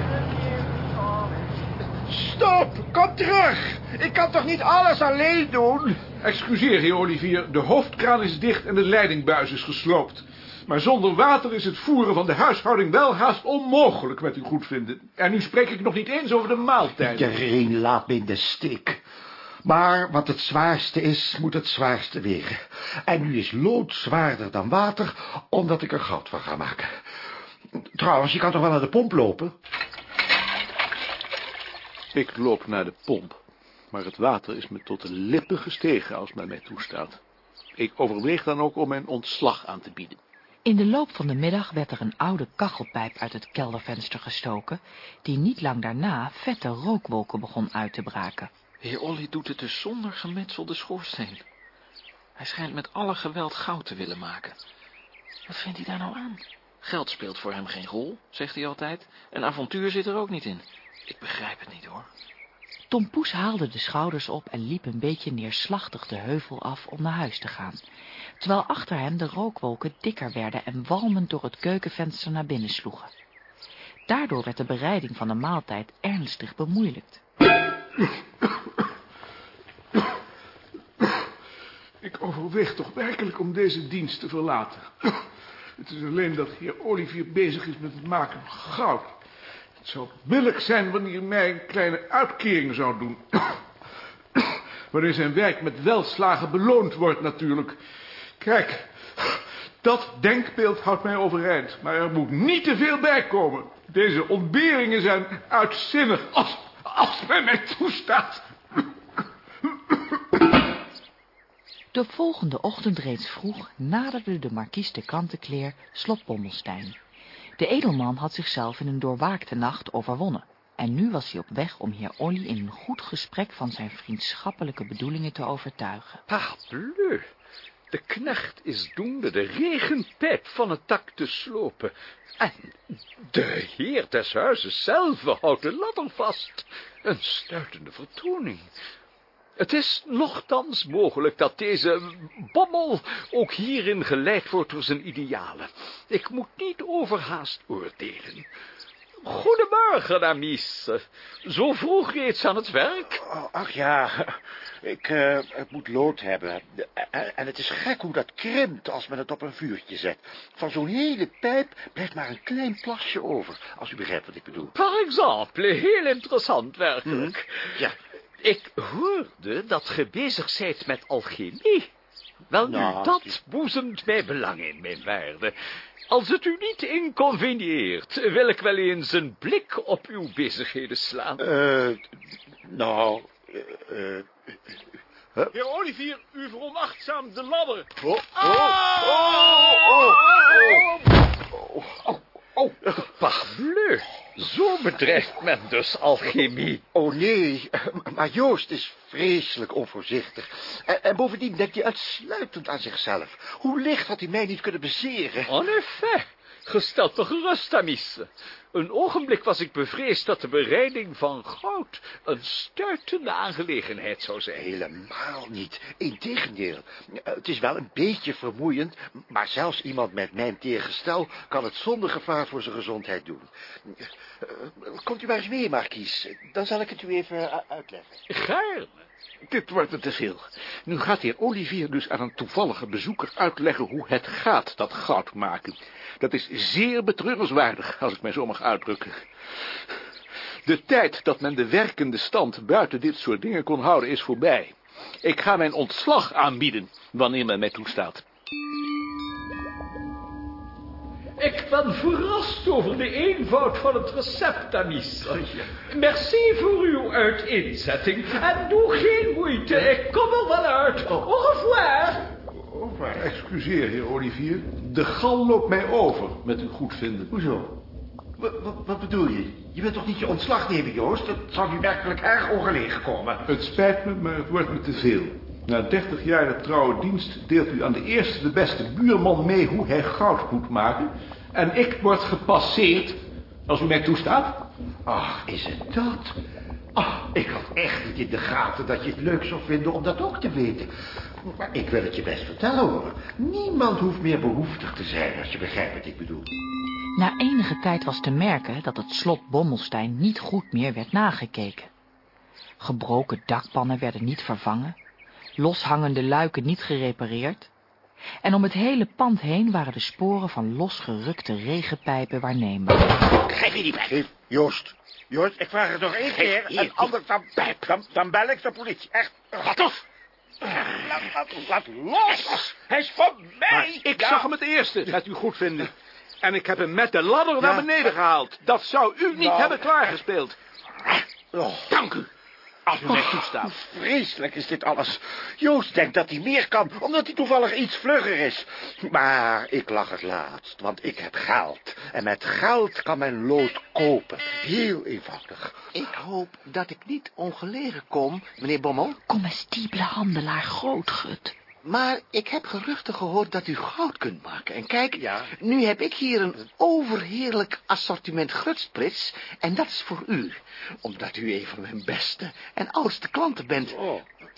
Stop, kom terug. Ik kan toch niet alles alleen doen? Excuseer, heer Olivier. De hoofdkraan is dicht en de leidingbuis is gesloopt. Maar zonder water is het voeren van de huishouding wel haast onmogelijk met uw goedvinden. En nu spreek ik nog niet eens over de maaltijden. Iedereen laat me in de steek. Maar wat het zwaarste is, moet het zwaarste wegen. En nu is lood zwaarder dan water, omdat ik er goud van ga maken. Trouwens, je kan toch wel naar de pomp lopen? Ik loop naar de pomp, maar het water is me tot de lippen gestegen als men mij toestaat. Ik overweeg dan ook om mijn ontslag aan te bieden. In de loop van de middag werd er een oude kachelpijp uit het keldervenster gestoken, die niet lang daarna vette rookwolken begon uit te braken. Heer Olly doet het dus zonder gemetselde schoorsteen. Hij schijnt met alle geweld goud te willen maken. Wat vindt hij daar nou aan? Geld speelt voor hem geen rol, zegt hij altijd. Een avontuur zit er ook niet in. Ik begrijp het niet, hoor. Tom Poes haalde de schouders op en liep een beetje neerslachtig de heuvel af om naar huis te gaan, terwijl achter hem de rookwolken dikker werden en walmend door het keukenvenster naar binnen sloegen. Daardoor werd de bereiding van de maaltijd ernstig bemoeilijkt. Ik overweeg toch werkelijk om deze dienst te verlaten. Het is alleen dat heer Olivier bezig is met het maken van goud. Het zou billig zijn wanneer hij mij een kleine uitkering zou doen. Wanneer zijn werk met welslagen beloond wordt natuurlijk. Kijk, dat denkbeeld houdt mij overeind. Maar er moet niet te veel bij komen. Deze ontberingen zijn uitzinnig, als, als men mij toestaat. De volgende ochtend reeds vroeg naderde de markies de kantenkleer slot Bommelstein. De edelman had zichzelf in een doorwaakte nacht overwonnen. En nu was hij op weg om heer Olly in een goed gesprek van zijn vriendschappelijke bedoelingen te overtuigen. Parbleu, de knecht is doende de regenpijp van het dak te slopen. En de heer des huizes zelf houdt de ladder vast. Een stuitende vertoning. Het is nochtans mogelijk dat deze bommel ook hierin geleid wordt door zijn idealen. Ik moet niet overhaast oordelen. Goedemorgen, amies. Zo vroeg reeds aan het werk? Oh, ach ja, ik, eh, ik moet lood hebben. En, het is gek hoe dat krimpt als men het op een vuurtje zet. Van zo'n hele pijp blijft maar een klein plasje over, als u begrijpt wat ik bedoel. Par exemple, heel interessant werkelijk. Ja. Ik hoorde dat ge bezig zijt met alchemie. Wel nu, Nou, dat boezemt mij belang in, mijn waarde. Als het u niet inconvenieert, wil ik wel eens een blik op uw bezigheden slaan. Eh, nou, eh, eh, Heer Olivier, u veronachtzaamt de ladder. Oh, Ah! oh, oh, oh, oh, Parbleu, zo bedrijft men dus alchemie. Oh nee, maar Joost is vreselijk onvoorzichtig. En, en bovendien denkt hij uitsluitend aan zichzelf. Hoe licht had hij mij niet kunnen bezeren? En effet, gesteld toch gerust, Amis. Een ogenblik was ik bevreesd dat de bereiding van goud een stuitende aangelegenheid zou zijn. Helemaal niet. Integendeel. Het is wel een beetje vermoeiend, maar zelfs iemand met mijn teergestel kan het zonder gevaar voor zijn gezondheid doen. Eh, Komt u maar eens mee, Markies. Dan zal ik het u even eh, uitleggen. Gaarne. Dit wordt me te veel. Nu gaat heer Olivier dus aan een toevallige bezoeker uitleggen hoe het gaat, dat goud maken. Dat is zeer betreurenswaardig, als ik mij zo mag uitdrukken. De tijd dat men de werkende stand buiten dit soort dingen kon houden is voorbij. Ik ga mijn ontslag aanbieden, wanneer men mij toestaat. Ik ben verrast over de eenvoud van het recept, Amis. Merci voor uw uiteenzetting. En doe geen moeite, ik kom er wel uit. Au revoir. Oh, maar excuseer, heer Olivier. De gal loopt mij over, met uw goedvinden. Hoezo? Wat, wat, bedoel je? Je wilt toch niet je ontslag nemen, Joost? Dat zal u werkelijk erg ongelegen komen. Het spijt me, maar het wordt me te veel. Na 30 jaar de trouwe dienst deelt u aan de eerste de beste buurman mee hoe hij goud moet maken. En ik word gepasseerd, als u mij toestaat. Ach, is het dat? Ik had echt niet in de gaten dat je het leuk zou vinden om dat ook te weten. Maar ik wil het je best vertellen, hoor. Niemand hoeft meer behoeftig te zijn, als je begrijpt wat ik bedoel. Na enige tijd was te merken dat het slot Bommelstein niet goed meer werd nagekeken. Gebroken dakpannen werden niet vervangen, loshangende luiken niet gerepareerd, en om het hele pand heen waren de sporen van losgerukte regenpijpen waarneembaar. Geef je die pijp. Geef, Joost. Joost, ik vraag het nog één keer. En anders dan, dan, dan bel ik de politie. Echt. Los. Laat, laat, laat los. Hij is van mij. Ik Ja. zag hem het eerste, met uw goedvinden. En ik heb hem met de ladder naar beneden gehaald. Dat zou u niet Nou. hebben klaargespeeld. Dank u. Mij toestaat. Vreselijk is dit alles. Joost denkt dat hij meer kan, omdat hij toevallig iets vlugger is. Maar ik lag het laatst, want ik heb geld. En met geld kan men lood kopen. Heel eenvoudig. Ik hoop dat ik niet ongelegen kom, meneer Bommel. Comestibele handelaar Grootgut. Maar ik heb geruchten gehoord dat u goud kunt maken. En kijk, nu heb ik hier een overheerlijk assortiment grutsprits. En dat is voor u. Omdat u een van mijn beste en oudste klanten bent.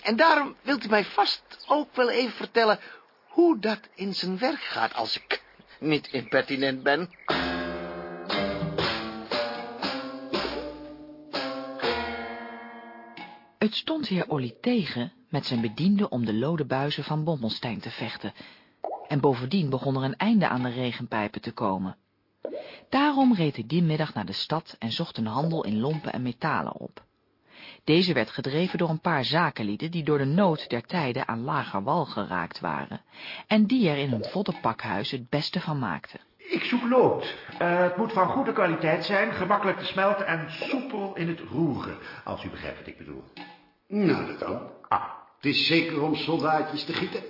En daarom wilt u mij vast ook wel even vertellen... hoe dat in zijn werk gaat als ik niet impertinent ben. Het stond heer Olly tegen met zijn bediende om de lode buizen van Bommelstein te vechten. En bovendien begon er een einde aan de regenpijpen te komen. Daarom reed hij die middag naar de stad en zocht een handel in lompen en metalen op. Deze werd gedreven door een paar zakenlieden die door de nood der tijden aan lager wal geraakt waren en die er in hun voddenpakhuis het beste van maakten. Ik zoek lood. Eh, het moet van goede kwaliteit zijn, gemakkelijk te smelten en soepel in het roeren. Als u begrijpt wat ik bedoel. Nou, dat kan. Het is zeker om soldaatjes te gieten.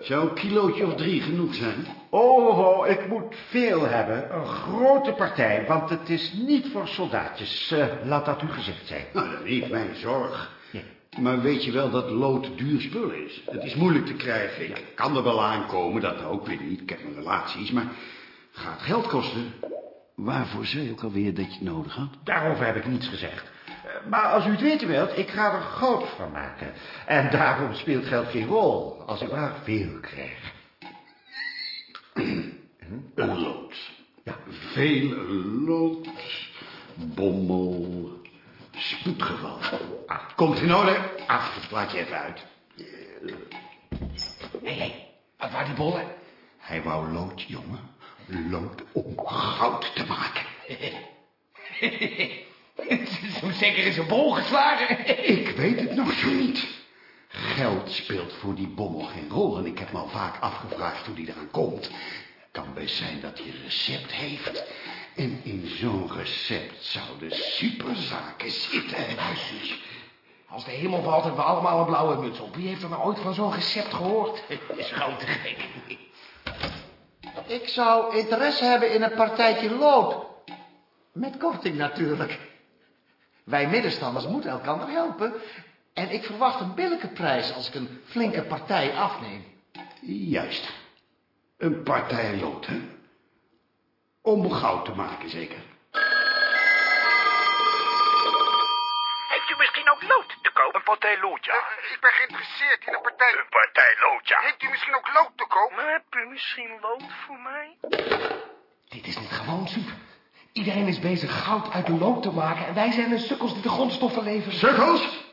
Zou een kilootje of drie genoeg zijn? Oh, oh, ik moet veel hebben. Een grote partij, want het is niet voor soldaatjes. Eh, laat dat u gezegd zijn. Nou, dat is niet mijn zorg. Maar weet je wel dat lood duur spul is? Het is moeilijk te krijgen. Ik kan er wel aankomen, dat ook weer niet. Ik heb mijn relaties, maar het gaat geld kosten. Waarvoor zei je ook alweer dat je het nodig had? Daarover heb ik niets gezegd. Maar als u het weten wilt, ik ga er goud van maken. En daarom speelt geld geen rol, als ik maar veel krijg. Een lood. Ja, veel lood. Bommel. Spoedgeval. Ah, komt in orde. Af, laat je even uit. Hé, hé, wat waren die bollen? Hij wou lood, jongen. Lood om goud te maken. Zo zeker is een bol geslagen. Ik weet het nog zo niet. Geld speelt voor die bommel geen rol. En ik heb me al vaak afgevraagd hoe die eraan komt. Kan best zijn dat hij een recept heeft. En in zo'n recept zouden superzaken zitten. Als de hemel valt, hebben we allemaal een blauwe muts op. Wie heeft er nou ooit van zo'n recept gehoord? is gewoon te gek. Ik zou interesse hebben in een partijtje lood. Met korting natuurlijk. Wij middenstanders moeten elkaar helpen. En ik verwacht een billijke prijs als ik een flinke partij afneem. Juist. Een partij lood, hè? Om goud te maken, zeker. Heeft u misschien ook lood te koop? Een partij lood, ja. Ik ben geïnteresseerd in een partij... Een partij lood, ja. Heeft u misschien ook lood te koop? Maar hebt u misschien lood voor mij? Dit is niet gewoon, Sup. Iedereen is bezig goud uit lood te maken... en wij zijn de sukkels die de grondstoffen leveren. Sukkels?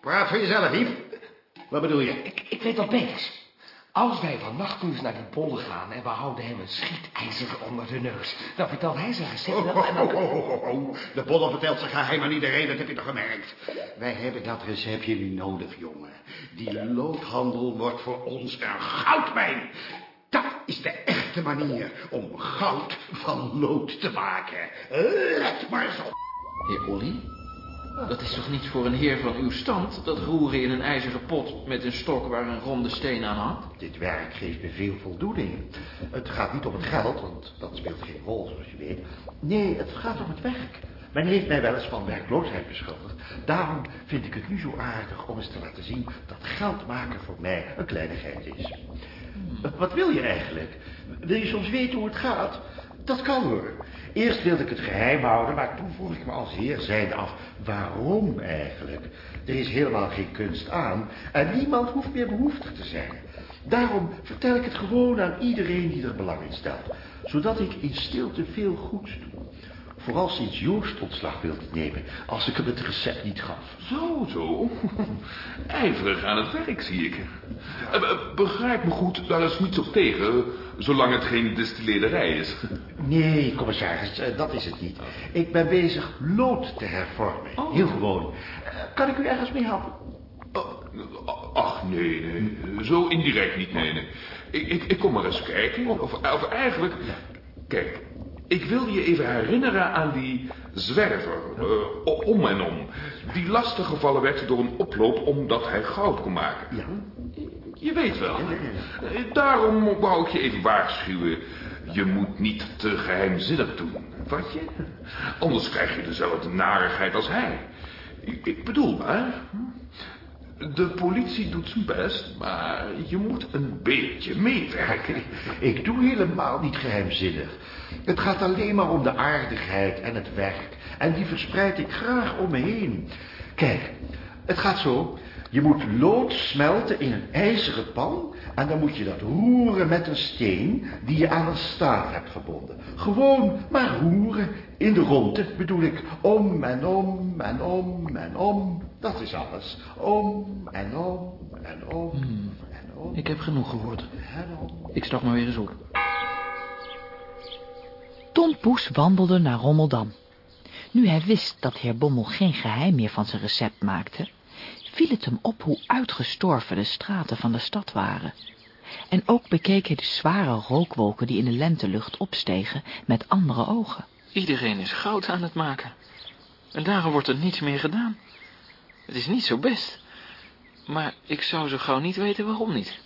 Praat voor jezelf, Iep. Wat bedoel je? Ik, ik weet wat beters. Als wij van nachtklus naar die polder gaan en we houden hem een schietijzer onder de neus... dan vertelt hij zijn recept Oh, oh, oh, oh, oh. De boddel vertelt zijn geheim aan iedereen, dat heb je toch gemerkt? Wij hebben dat receptje niet nodig, jongen. Die loodhandel wordt voor ons een goudmijn. Dat is de echte manier om goud van lood te maken. Let maar eens op. Heer Olly, dat is toch niet voor een heer van uw stand... dat roeren in een ijzeren pot met een stok waar een ronde steen aan hangt? Dit werk geeft me veel voldoening. Het gaat niet om het geld, want dat speelt geen rol, zoals je weet. Nee, het gaat om het werk. Men heeft mij wel eens van werkloosheid beschuldigd. Daarom vind ik het nu zo aardig om eens te laten zien dat geld maken voor mij een kleinigheid is. Hmm. Wat wil je eigenlijk? Wil je soms weten hoe het gaat? Dat kan hoor. Eerst wilde ik het geheim houden, maar toen vroeg ik me als heer zijnde af, waarom eigenlijk? Er is helemaal geen kunst aan en niemand hoeft meer behoeftig te zijn. Daarom vertel ik het gewoon aan iedereen die er belang in stelt, zodat ik in stilte veel goeds doe. Vooral sinds Joost ontslag wilde nemen, als ik hem het recept niet gaf. Zo, zo. Ijverig aan het werk, zie ik. Eh, eh, Begrijp me goed, daar is niets op tegen, zolang het geen distilleerderij is. Nee, commissaris, eh, dat is het niet. Ik ben bezig lood te hervormen. Heel gewoon. Kan ik u ergens mee helpen? Ach, nee, nee. Zo indirect niet, nee, nee. Ik, ik, ik kom maar eens kijken. Of, of eigenlijk... Kijk, ik wil je even herinneren aan die zwerver, eh, om en om. Die lastiggevallen werd door een oploop omdat hij goud kon maken. Ja. Je weet wel. Eh, Daarom wou ik je even waarschuwen. Je moet niet te geheimzinnig doen, wat je? Anders krijg je dezelfde narigheid als hij. Ik bedoel maar... De politie doet zijn best, maar je moet een beetje meewerken. Ik doe helemaal niet geheimzinnig. Het gaat alleen maar om de aardigheid en het werk. En die verspreid ik graag om me heen. Kijk, het gaat zo. Je moet lood smelten in een ijzeren pan... en dan moet je dat roeren met een steen die je aan een staaf hebt verbonden. Gewoon maar roeren, in de ronde bedoel ik. Om en om en om en om. Dat is alles. Om en om en om en om. Ik heb genoeg gehoord. Ik stap maar weer eens op. Tom Poes wandelde naar Rommeldam. Nu hij wist dat heer Bommel geen geheim meer van zijn recept maakte, viel het hem op hoe uitgestorven de straten van de stad waren. En ook bekeek hij de zware rookwolken die in de lentelucht opstegen met andere ogen. Iedereen is goud aan het maken. En daarom wordt er niets meer gedaan. Het is niet zo best. Maar ik zou zo gauw niet weten waarom niet.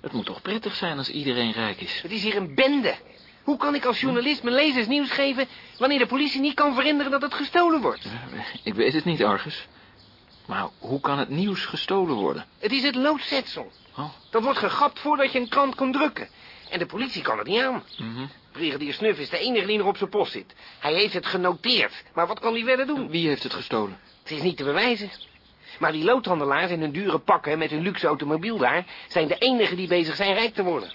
Het moet toch prettig zijn als iedereen rijk is. Het is hier een bende. Hoe kan ik als journalist mijn lezers nieuws geven... wanneer de politie niet kan verhinderen dat het gestolen wordt? Ik weet het niet, Argus. Maar hoe kan het nieuws gestolen worden? Het is het loodzetsel. Oh. Dat wordt gegapt voordat je een krant kon drukken. En de politie kan het niet aan. Mhm. Brigadier Snuf is de enige die nog op zijn post zit. Hij heeft het genoteerd. Maar wat kan hij verder doen? Wie heeft het gestolen? Het is niet te bewijzen. Maar die loodhandelaars in hun dure pakken met hun luxe automobiel daar... zijn de enigen die bezig zijn rijk te worden.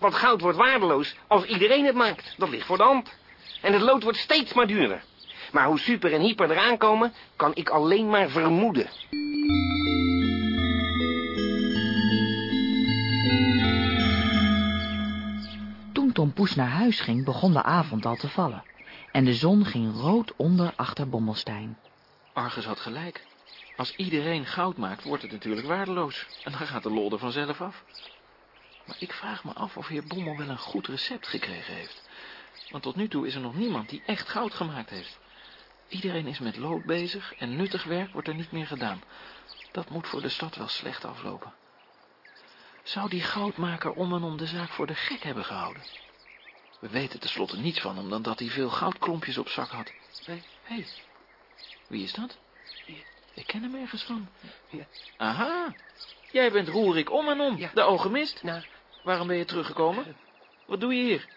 Want goud wordt waardeloos als iedereen het maakt. Dat ligt voor de hand. En het lood wordt steeds maar duurder. Maar hoe super en hyper eraan komen, kan ik alleen maar vermoeden. Toen Tom Poes naar huis ging, begon de avond al te vallen. En de zon ging rood onder achter Bommelstein. Argus had gelijk. Als iedereen goud maakt, wordt het natuurlijk waardeloos. En dan gaat de lol er vanzelf af. Maar ik vraag me af of heer Bommel wel een goed recept gekregen heeft. Want tot nu toe is er nog niemand die echt goud gemaakt heeft. Iedereen is met lood bezig en nuttig werk wordt er niet meer gedaan. Dat moet voor de stad wel slecht aflopen. Zou die goudmaker om en om de zaak voor de gek hebben gehouden? We weten tenslotte niets van hem dan dat hij veel goudklompjes op zak had. Hé, hey, wie is dat? Ik ken hem ergens van. Aha, jij bent Roerik om en om, de ogenmist. Nou. Waarom ben je teruggekomen? Wat doe je hier?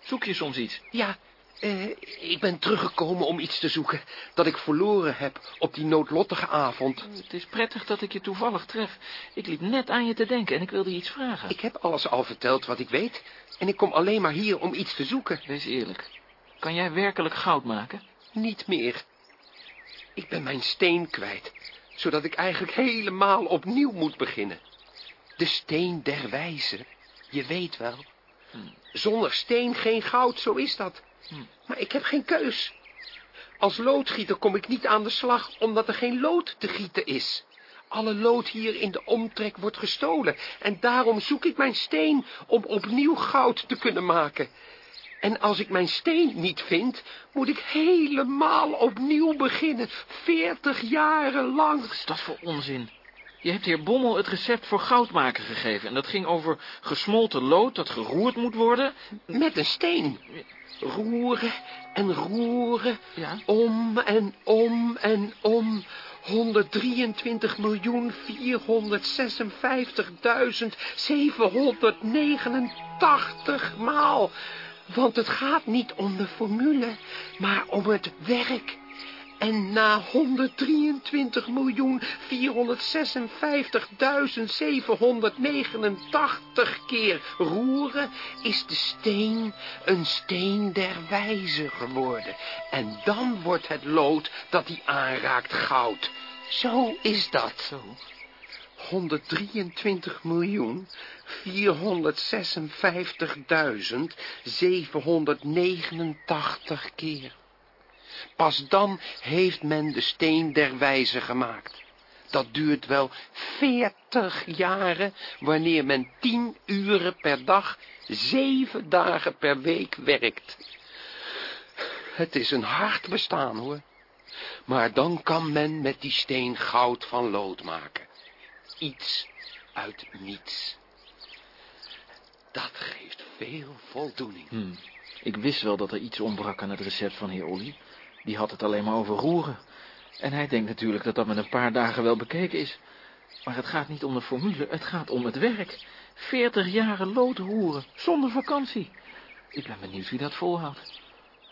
Zoek je soms iets? Ja, eh, ik ben teruggekomen om iets te zoeken dat ik verloren heb op die noodlottige avond. Het is prettig dat ik je toevallig tref. Ik liep net aan je te denken en ik wilde je iets vragen. Ik heb alles al verteld wat ik weet en ik kom alleen maar hier om iets te zoeken. Wees eerlijk. Kan jij werkelijk goud maken? Niet meer. Ik ben mijn steen kwijt, zodat ik eigenlijk helemaal opnieuw moet beginnen. De steen der wijze, je weet wel. Zonder steen geen goud, zo is dat. Maar ik heb geen keus. Als loodgieter kom ik niet aan de slag, omdat er geen lood te gieten is. Alle lood hier in de omtrek wordt gestolen. En daarom zoek ik mijn steen om opnieuw goud te kunnen maken. En als ik mijn steen niet vind, moet ik helemaal opnieuw beginnen. Veertig jaren lang. Wat is dat voor onzin? Je hebt heer Bommel het recept voor goudmaken gegeven. En dat ging over gesmolten lood dat geroerd moet worden. Met een steen. Roeren en roeren. Ja? Om en om en om. 123.456.789 maal. Want het gaat niet om de formule, maar om het werk. En na 123.456.789 keer roeren is de steen een steen der wijze geworden. En dan wordt het lood dat hij aanraakt goud. Zo is dat. Zo. 123 miljoen 456.789 keer. Pas dan heeft men de steen der wijze gemaakt. Dat duurt wel 40 jaren wanneer men 10 uren per dag, 7 dagen per week werkt. Het is een hard bestaan hoor. Maar dan kan men met die steen goud van lood maken. Iets uit niets. Dat geeft veel voldoening. Hm. Ik wist wel dat er iets ontbrak aan het recept van heer Olly. Die had het alleen maar over roeren. En hij denkt natuurlijk dat dat met een paar dagen wel bekeken is. Maar het gaat niet om de formule, het gaat om het werk. Veertig jaren lood roeren, zonder vakantie. Ik ben benieuwd wie dat volhoudt.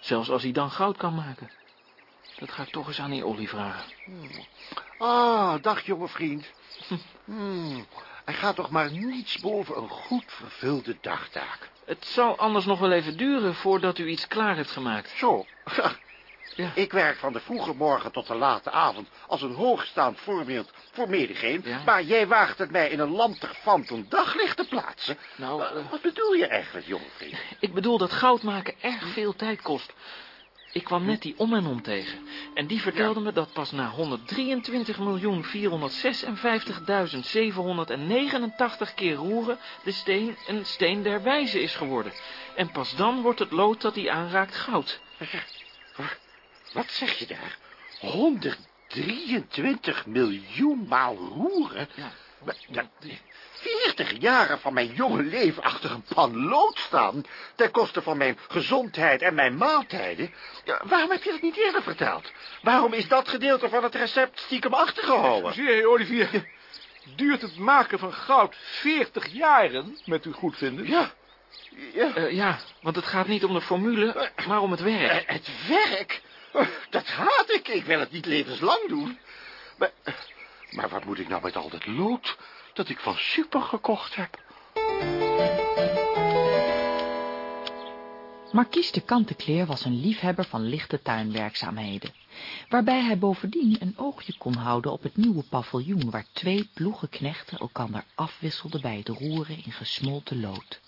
Zelfs als hij dan goud kan maken. Dat ga ik toch eens aan die Olly vragen. Ah, dag jonge vriend. Hmm, er gaat toch maar niets boven een goed vervulde dagtaak. Het zou anders nog wel even duren voordat u iets klaar heeft gemaakt. Zo, Ja. ik werk van de vroege morgen tot de late avond als een hoogstaand voorbeeld voor menigeen. Ja. Maar jij waagt het mij in een lantig fantom daglicht te plaatsen. Nou, eh, Wat bedoel je eigenlijk, jonge vriend? Ik bedoel dat goud maken erg veel tijd kost. Ik kwam net die om en om tegen. En die vertelde me dat pas na 123.456.789 keer roeren de steen een steen der wijze is geworden. En pas dan wordt het lood dat hij aanraakt goud. Wat zeg je daar? 123 miljoen maal roeren? Ja. Maar dat- 40 jaren van mijn jonge leven achter een pan lood staan... ten koste van mijn gezondheid en mijn maaltijden. Ja, waarom heb je dat niet eerder verteld? Waarom is dat gedeelte van het recept stiekem achtergehouden? Zie je, Olivier, duurt het maken van goud 40 jaren, met uw goedvinden? Ja, ja. Eh, ja, want het gaat niet om de formule, maar om het werk. Eh, het werk? Dat haat ik. Ik wil het niet levenslang doen. Maar, maar wat moet ik nou met al dat lood dat ik van super gekocht heb? Markies de Kantekleer was een liefhebber van lichte tuinwerkzaamheden, waarbij hij bovendien een oogje kon houden op het nieuwe paviljoen, waar twee ploegen knechten elkander afwisselden bij het roeren in gesmolten lood.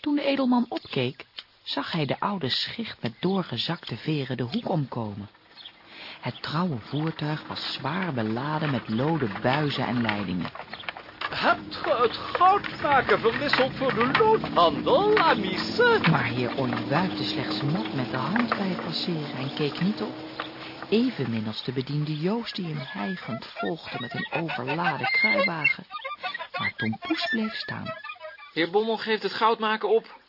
Toen de edelman opkeek, zag hij de oude schicht met doorgezakte veren de hoek omkomen. Het trouwe voertuig was zwaar beladen met lode buizen en leidingen. Hebt ge het goudmaken verwisseld voor de loodhandel, Amice? Maar heer Olly wuifde slechts mat met de hand bij het passeren en keek niet op. Evenmin als de bediende Joost die hem hijgend volgde met een overladen kruiwagen. Maar Tom Poes bleef staan. Heer Bommel geeft het goudmaken op.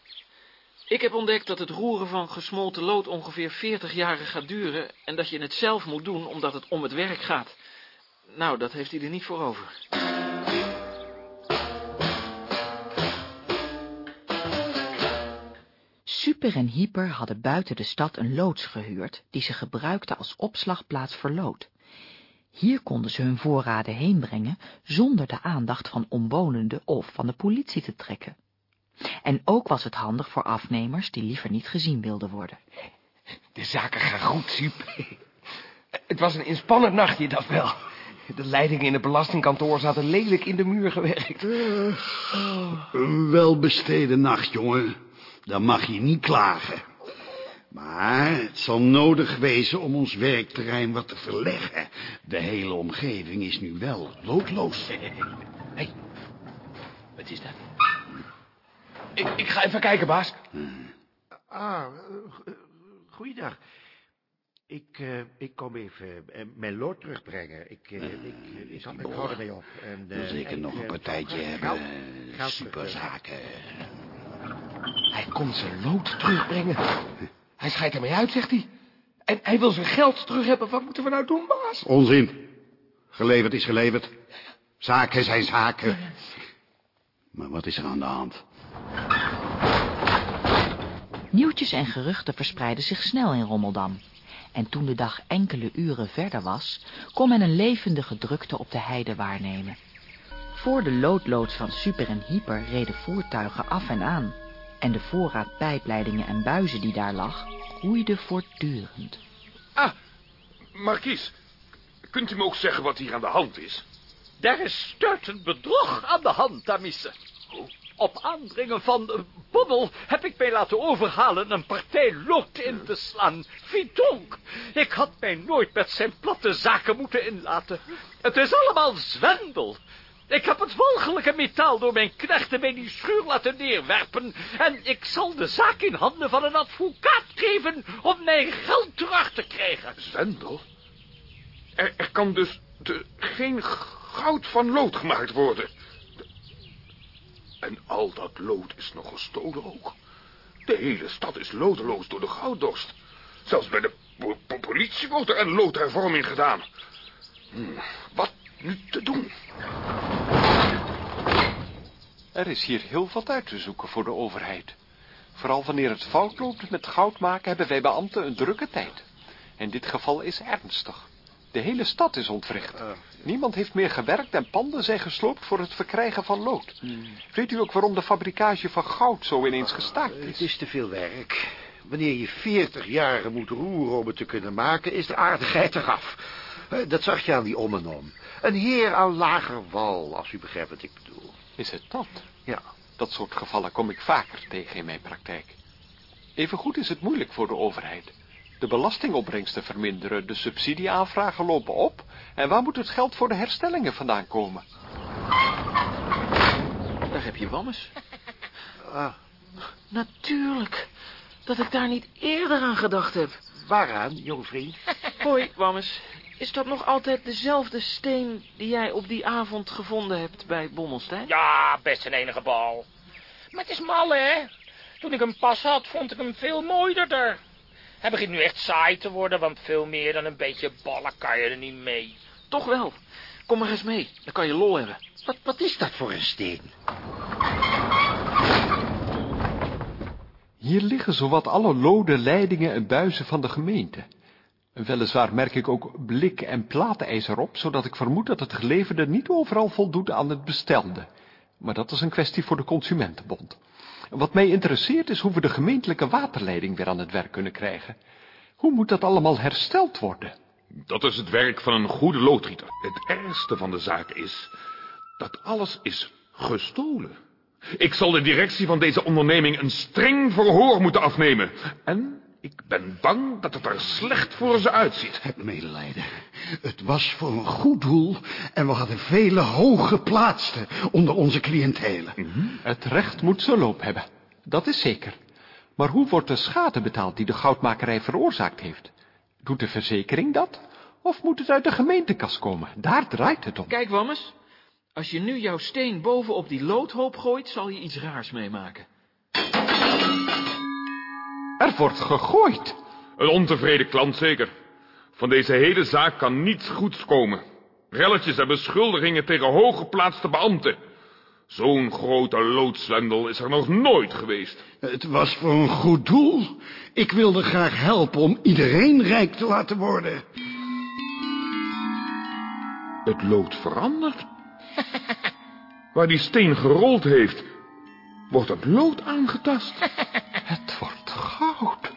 Ik heb ontdekt dat het roeren van gesmolten lood ongeveer 40 jaren gaat duren... en dat je het zelf moet doen omdat het om het werk gaat. Nou, dat heeft hij er niet voor over. Super en Hyper hadden buiten de stad een loods gehuurd, die ze gebruikten als opslagplaats voor lood. Hier konden ze hun voorraden heenbrengen, zonder de aandacht van omwonenden of van de politie te trekken. En ook was het handig voor afnemers die liever niet gezien wilden worden. De zaken gaan goed, Siep. Het was een inspannend nachtje, dat wel. De leidingen in het belastingkantoor zaten lelijk in de muur gewerkt. Een welbesteden nacht, jongen. Dan mag je niet klagen. Maar het zal nodig wezen om ons werkterrein wat te verleggen. De hele omgeving is nu wel loodloos. Hey, wat is dat? Ik, ik ga even kijken, baas. Ah, uh, goeiedag. Ik, uh, ik kom even uh, mijn lood terugbrengen. Ik, ik, ik, ik, hou ermee op. En, Dan zeker nog een partijtje hebben. Superzaken. Hij komt zijn lood terugbrengen. Hij schijt ermee uit, zegt hij. En hij wil zijn geld terug hebben. Wat moeten we nou doen, baas? Onzin. Geleverd is geleverd. Zaken zijn zaken. Maar wat is er aan de hand? Nieuwtjes en geruchten verspreidden zich snel in Rommeldam. En toen de dag enkele uren verder was, kon men een levendige drukte op de heide waarnemen. Voor de loodloods van Super en Hyper reden voertuigen af en aan. En de voorraad pijpleidingen en buizen die daar lag, groeide voortdurend. Ah, Markies, kunt u me ook zeggen wat hier aan de hand is? Er is stuitend bedrog aan de hand, Amisse. Op aandringen van Bobbel heb ik mij laten overhalen een partij lood in te slaan. Vitonk, ik had mij nooit met zijn platte zaken moeten inlaten. Het is allemaal zwendel. Ik heb het walgelijke metaal door mijn knechten bij die schuur laten neerwerpen... en ik zal de zaak in handen van een advocaat geven om mijn geld terug te krijgen. Zwendel? Er, kan dus geen goud van lood gemaakt worden. En al dat lood is nog gestolen ook. De hele stad is lodeloos door de gouddorst. Zelfs bij de po po politie wordt er een loodhervorming gedaan. Hm, wat nu te doen? Er is hier heel wat uit te zoeken voor de overheid. Vooral wanneer het fout loopt met goud maken, hebben wij beambten een drukke tijd. En dit geval is ernstig. De hele stad is ontwricht. Niemand heeft meer gewerkt en panden zijn gesloopt voor het verkrijgen van lood. Weet u ook waarom de fabrikage van goud zo ineens gestaakt is? Het is te veel werk. Wanneer je veertig jaren moet roeren om het te kunnen maken, is de aardigheid eraf. Dat zag je aan die om en om. Een heer aan lager wal, als u begrijpt wat ik bedoel. Is het dat? Ja. Dat soort gevallen kom ik vaker tegen in mijn praktijk. Evengoed is het moeilijk voor de overheid. De belastingopbrengsten verminderen, de subsidieaanvragen lopen op... en waar moet het geld voor de herstellingen vandaan komen? Daar heb je Wammes. Ah. Natuurlijk, dat ik daar niet eerder aan gedacht heb. Waaraan, jonge vriend? Hoi, Wammes. Is dat nog altijd dezelfde steen die jij op die avond gevonden hebt bij Bommelstein? Ja, best een enige bal. Maar het is mal, hè? Toen ik hem pas had, vond ik hem veel mooier. Hij begint nu echt saai te worden, want veel meer dan een beetje ballen kan je er niet mee. Toch wel. Kom maar eens mee, dan kan je lol hebben. Wat, wat is dat voor een steen? Hier liggen zowat alle lode leidingen en buizen van de gemeente. Weliswaar merk ik ook blik- en plaatijzer op, zodat ik vermoed dat het geleverde niet overal voldoet aan het bestelde. Maar dat is een kwestie voor de Consumentenbond. Wat mij interesseert is hoe we de gemeentelijke waterleiding weer aan het werk kunnen krijgen. Hoe moet dat allemaal hersteld worden? Dat is het werk van een goede loodgieter. Het ergste van de zaak is dat alles is gestolen. Ik zal de directie van deze onderneming een streng verhoor moeten afnemen. En ik ben bang dat het er slecht voor ze uitziet. Heb medelijden. Het was voor een goed doel en we hadden vele hooggeplaatsten onder onze cliëntelen. Mm -hmm. Het recht moet zijn loop hebben, dat is zeker. Maar hoe wordt de schade betaald die de goudmakerij veroorzaakt heeft? Doet de verzekering dat? Of moet het uit de gemeentekas komen? Daar draait het om. Kijk, Wammes. Als je nu jouw steen bovenop die loodhoop gooit, zal je iets raars meemaken. Er wordt gegooid. Een ontevreden klant zeker. Van deze hele zaak kan niets goeds komen. Relletjes en beschuldigingen tegen hooggeplaatste beambten. Zo'n grote loodslendel is er nog nooit geweest. Het was voor een goed doel. Ik wilde graag helpen om iedereen rijk te laten worden. Het lood verandert. Waar die steen gerold heeft, wordt het lood aangetast. Het wordt goud.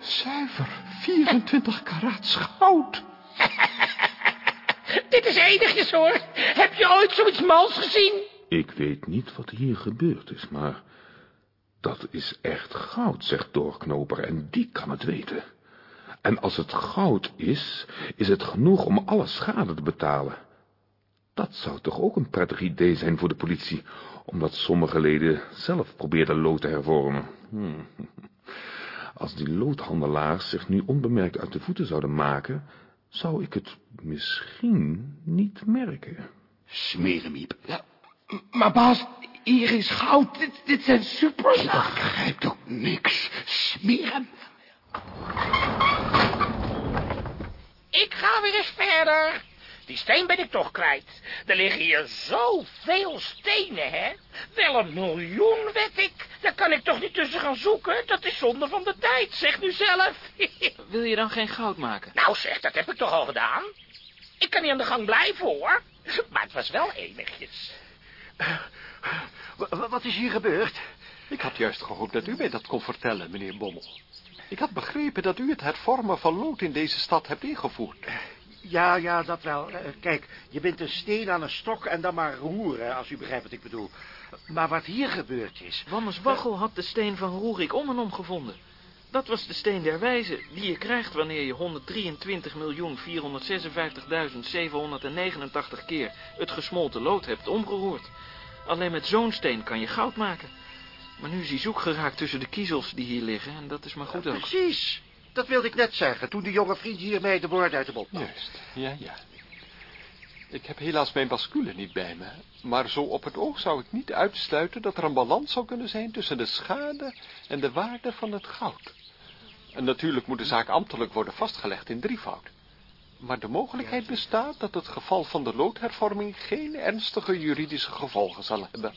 Zuiver 24 karaats goud. Dit is enigjes hoor. Heb je ooit zoiets mals gezien? Ik weet niet wat hier gebeurd is, maar... Dat is echt goud, zegt Doorknoper, en die kan het weten. En als het goud is, is het genoeg om alle schade te betalen. Dat zou toch ook een prettig idee zijn voor de politie, omdat sommige leden zelf probeerden lood te hervormen. Hmm. Als die loodhandelaars zich nu onbemerkt uit de voeten zouden maken, zou ik het misschien niet merken. Smeremiep. Ja, maar baas, hier is goud. Dit, dit zijn super... Je begrijpt ook niks. Smerem. Ik ga weer eens verder. Die steen ben ik toch kwijt. Er liggen hier zoveel stenen, hè? Wel een miljoen, weet ik. Daar kan ik toch niet tussen gaan zoeken? Dat is zonde van de tijd, zeg nu zelf. Wil je dan geen goud maken? nou zeg, dat heb ik toch al gedaan? Ik kan niet aan de gang blijven, hoor. Maar het was wel enigjes. W- Wat is hier gebeurd? Ik had juist gehoopt dat u mij dat kon vertellen, meneer Bommel. Ik had begrepen dat u het hervormen van lood in deze stad hebt ingevoerd. Ja, ja, dat wel. Eh, Kijk, je bent een steen aan een stok en dan maar roeren, als u begrijpt wat ik bedoel. Maar wat hier gebeurd is... Wammes Waggel had de steen van Roerik om en om gevonden. Dat was de steen der wijze, die je krijgt wanneer je 123.456.789 keer het gesmolten lood hebt omgeroerd. Alleen met zo'n steen kan je goud maken. Maar nu is hij zoek geraakt tussen de kiezels die hier liggen en dat is maar goed ook. Precies. Dat wilde ik net zeggen, toen die jonge vriend hier mij de woorden uit de mond nam. Juist, ja, ja. Ik heb helaas mijn bascule niet bij me, maar zo op het oog zou ik niet uitsluiten dat er een balans zou kunnen zijn tussen de schade en de waarde van het goud. En natuurlijk moet de zaak ambtelijk worden vastgelegd in drievoud. Maar de mogelijkheid bestaat dat het geval van de loodhervorming geen ernstige juridische gevolgen zal hebben.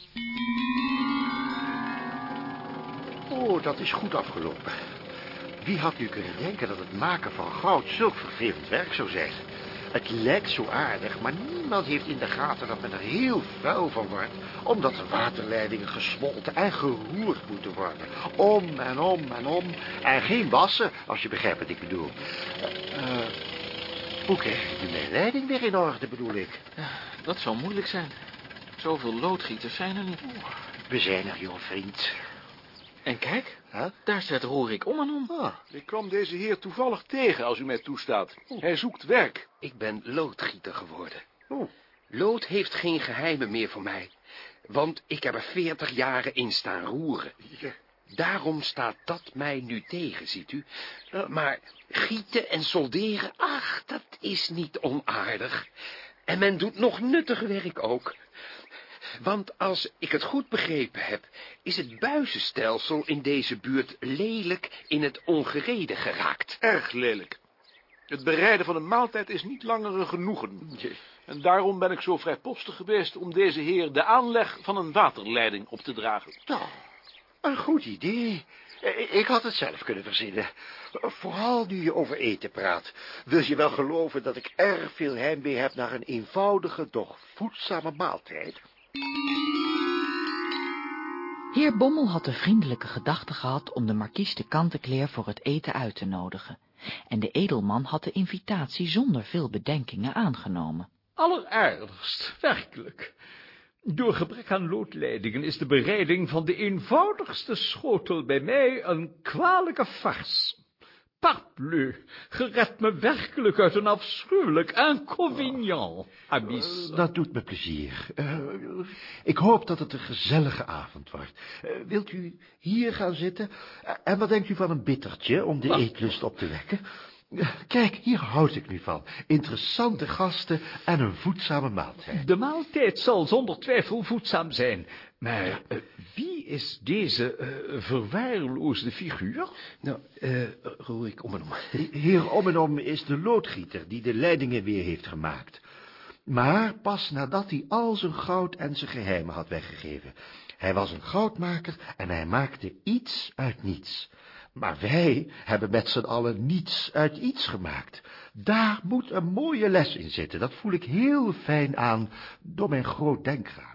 Oh, dat is goed afgelopen. Wie had nu kunnen denken dat het maken van goud zulk vervelend werk zou zijn? Het lijkt zo aardig, maar niemand heeft in de gaten dat men er heel vuil van wordt, omdat de waterleidingen gesmolten en geroerd moeten worden. Om en om en om. En geen wassen, als je begrijpt wat ik bedoel. Eh, hoe krijg ik nu mijn leiding weer in orde, bedoel ik? Dat zal moeilijk zijn. Zoveel loodgieters zijn er niet. We zijn er, joh, vriend. En kijk, daar zet Roerik om en om. Ik kwam deze heer toevallig tegen, als u mij toestaat. Hij zoekt werk. Ik ben loodgieter geworden. Lood heeft geen geheimen meer voor mij. Want ik heb er veertig jaren in staan roeren. Daarom staat dat mij nu tegen, ziet u. Eh, Maar gieten en solderen, ach, dat is niet onaardig. En men doet nog nuttig werk ook. Want als ik het goed begrepen heb, is het buizenstelsel in deze buurt lelijk in het ongereden geraakt. Erg lelijk. Het bereiden van een maaltijd is niet langer een genoegen. En daarom ben ik zo vrijpostig geweest om deze heer de aanleg van een waterleiding op te dragen. Een goed idee. Eh, Ik had het zelf kunnen verzinnen. Vooral nu je over eten praat. Wil je wel geloven dat ik erg veel heimwee heb naar een eenvoudige, doch voedzame maaltijd? Heer Bommel had de vriendelijke gedachte gehad om de markies de Kantekleer voor het eten uit te nodigen. En de edelman had de invitatie zonder veel bedenkingen aangenomen. Alleraardigst, werkelijk. Door gebrek aan loodleidingen is de bereiding van de eenvoudigste schotel bij mij een kwalijke farce. Parbleu, gered me werkelijk uit een afschuwelijk inconvénient, Abyss. Eh, dat doet me plezier. Eh, ik hoop dat het een gezellige avond wordt. Eh, wilt u hier gaan zitten? En wat denkt u van een bittertje om de eetlust op te wekken? Kijk, hier houd ik nu van. Interessante gasten en een voedzame maaltijd. De maaltijd zal zonder twijfel voedzaam zijn. Maar uh, wie is deze uh, verwaarloosde figuur? Nou, uh, roer ik om en om. Heer Om en Om is de loodgieter die de leidingen weer heeft gemaakt. Maar pas nadat hij al zijn goud en zijn geheimen had weggegeven. Hij was een goudmaker en hij maakte iets uit niets. Maar wij hebben met z'n allen niets uit iets gemaakt. Daar moet een mooie les in zitten, dat voel ik heel fijn aan door mijn groot denkraan.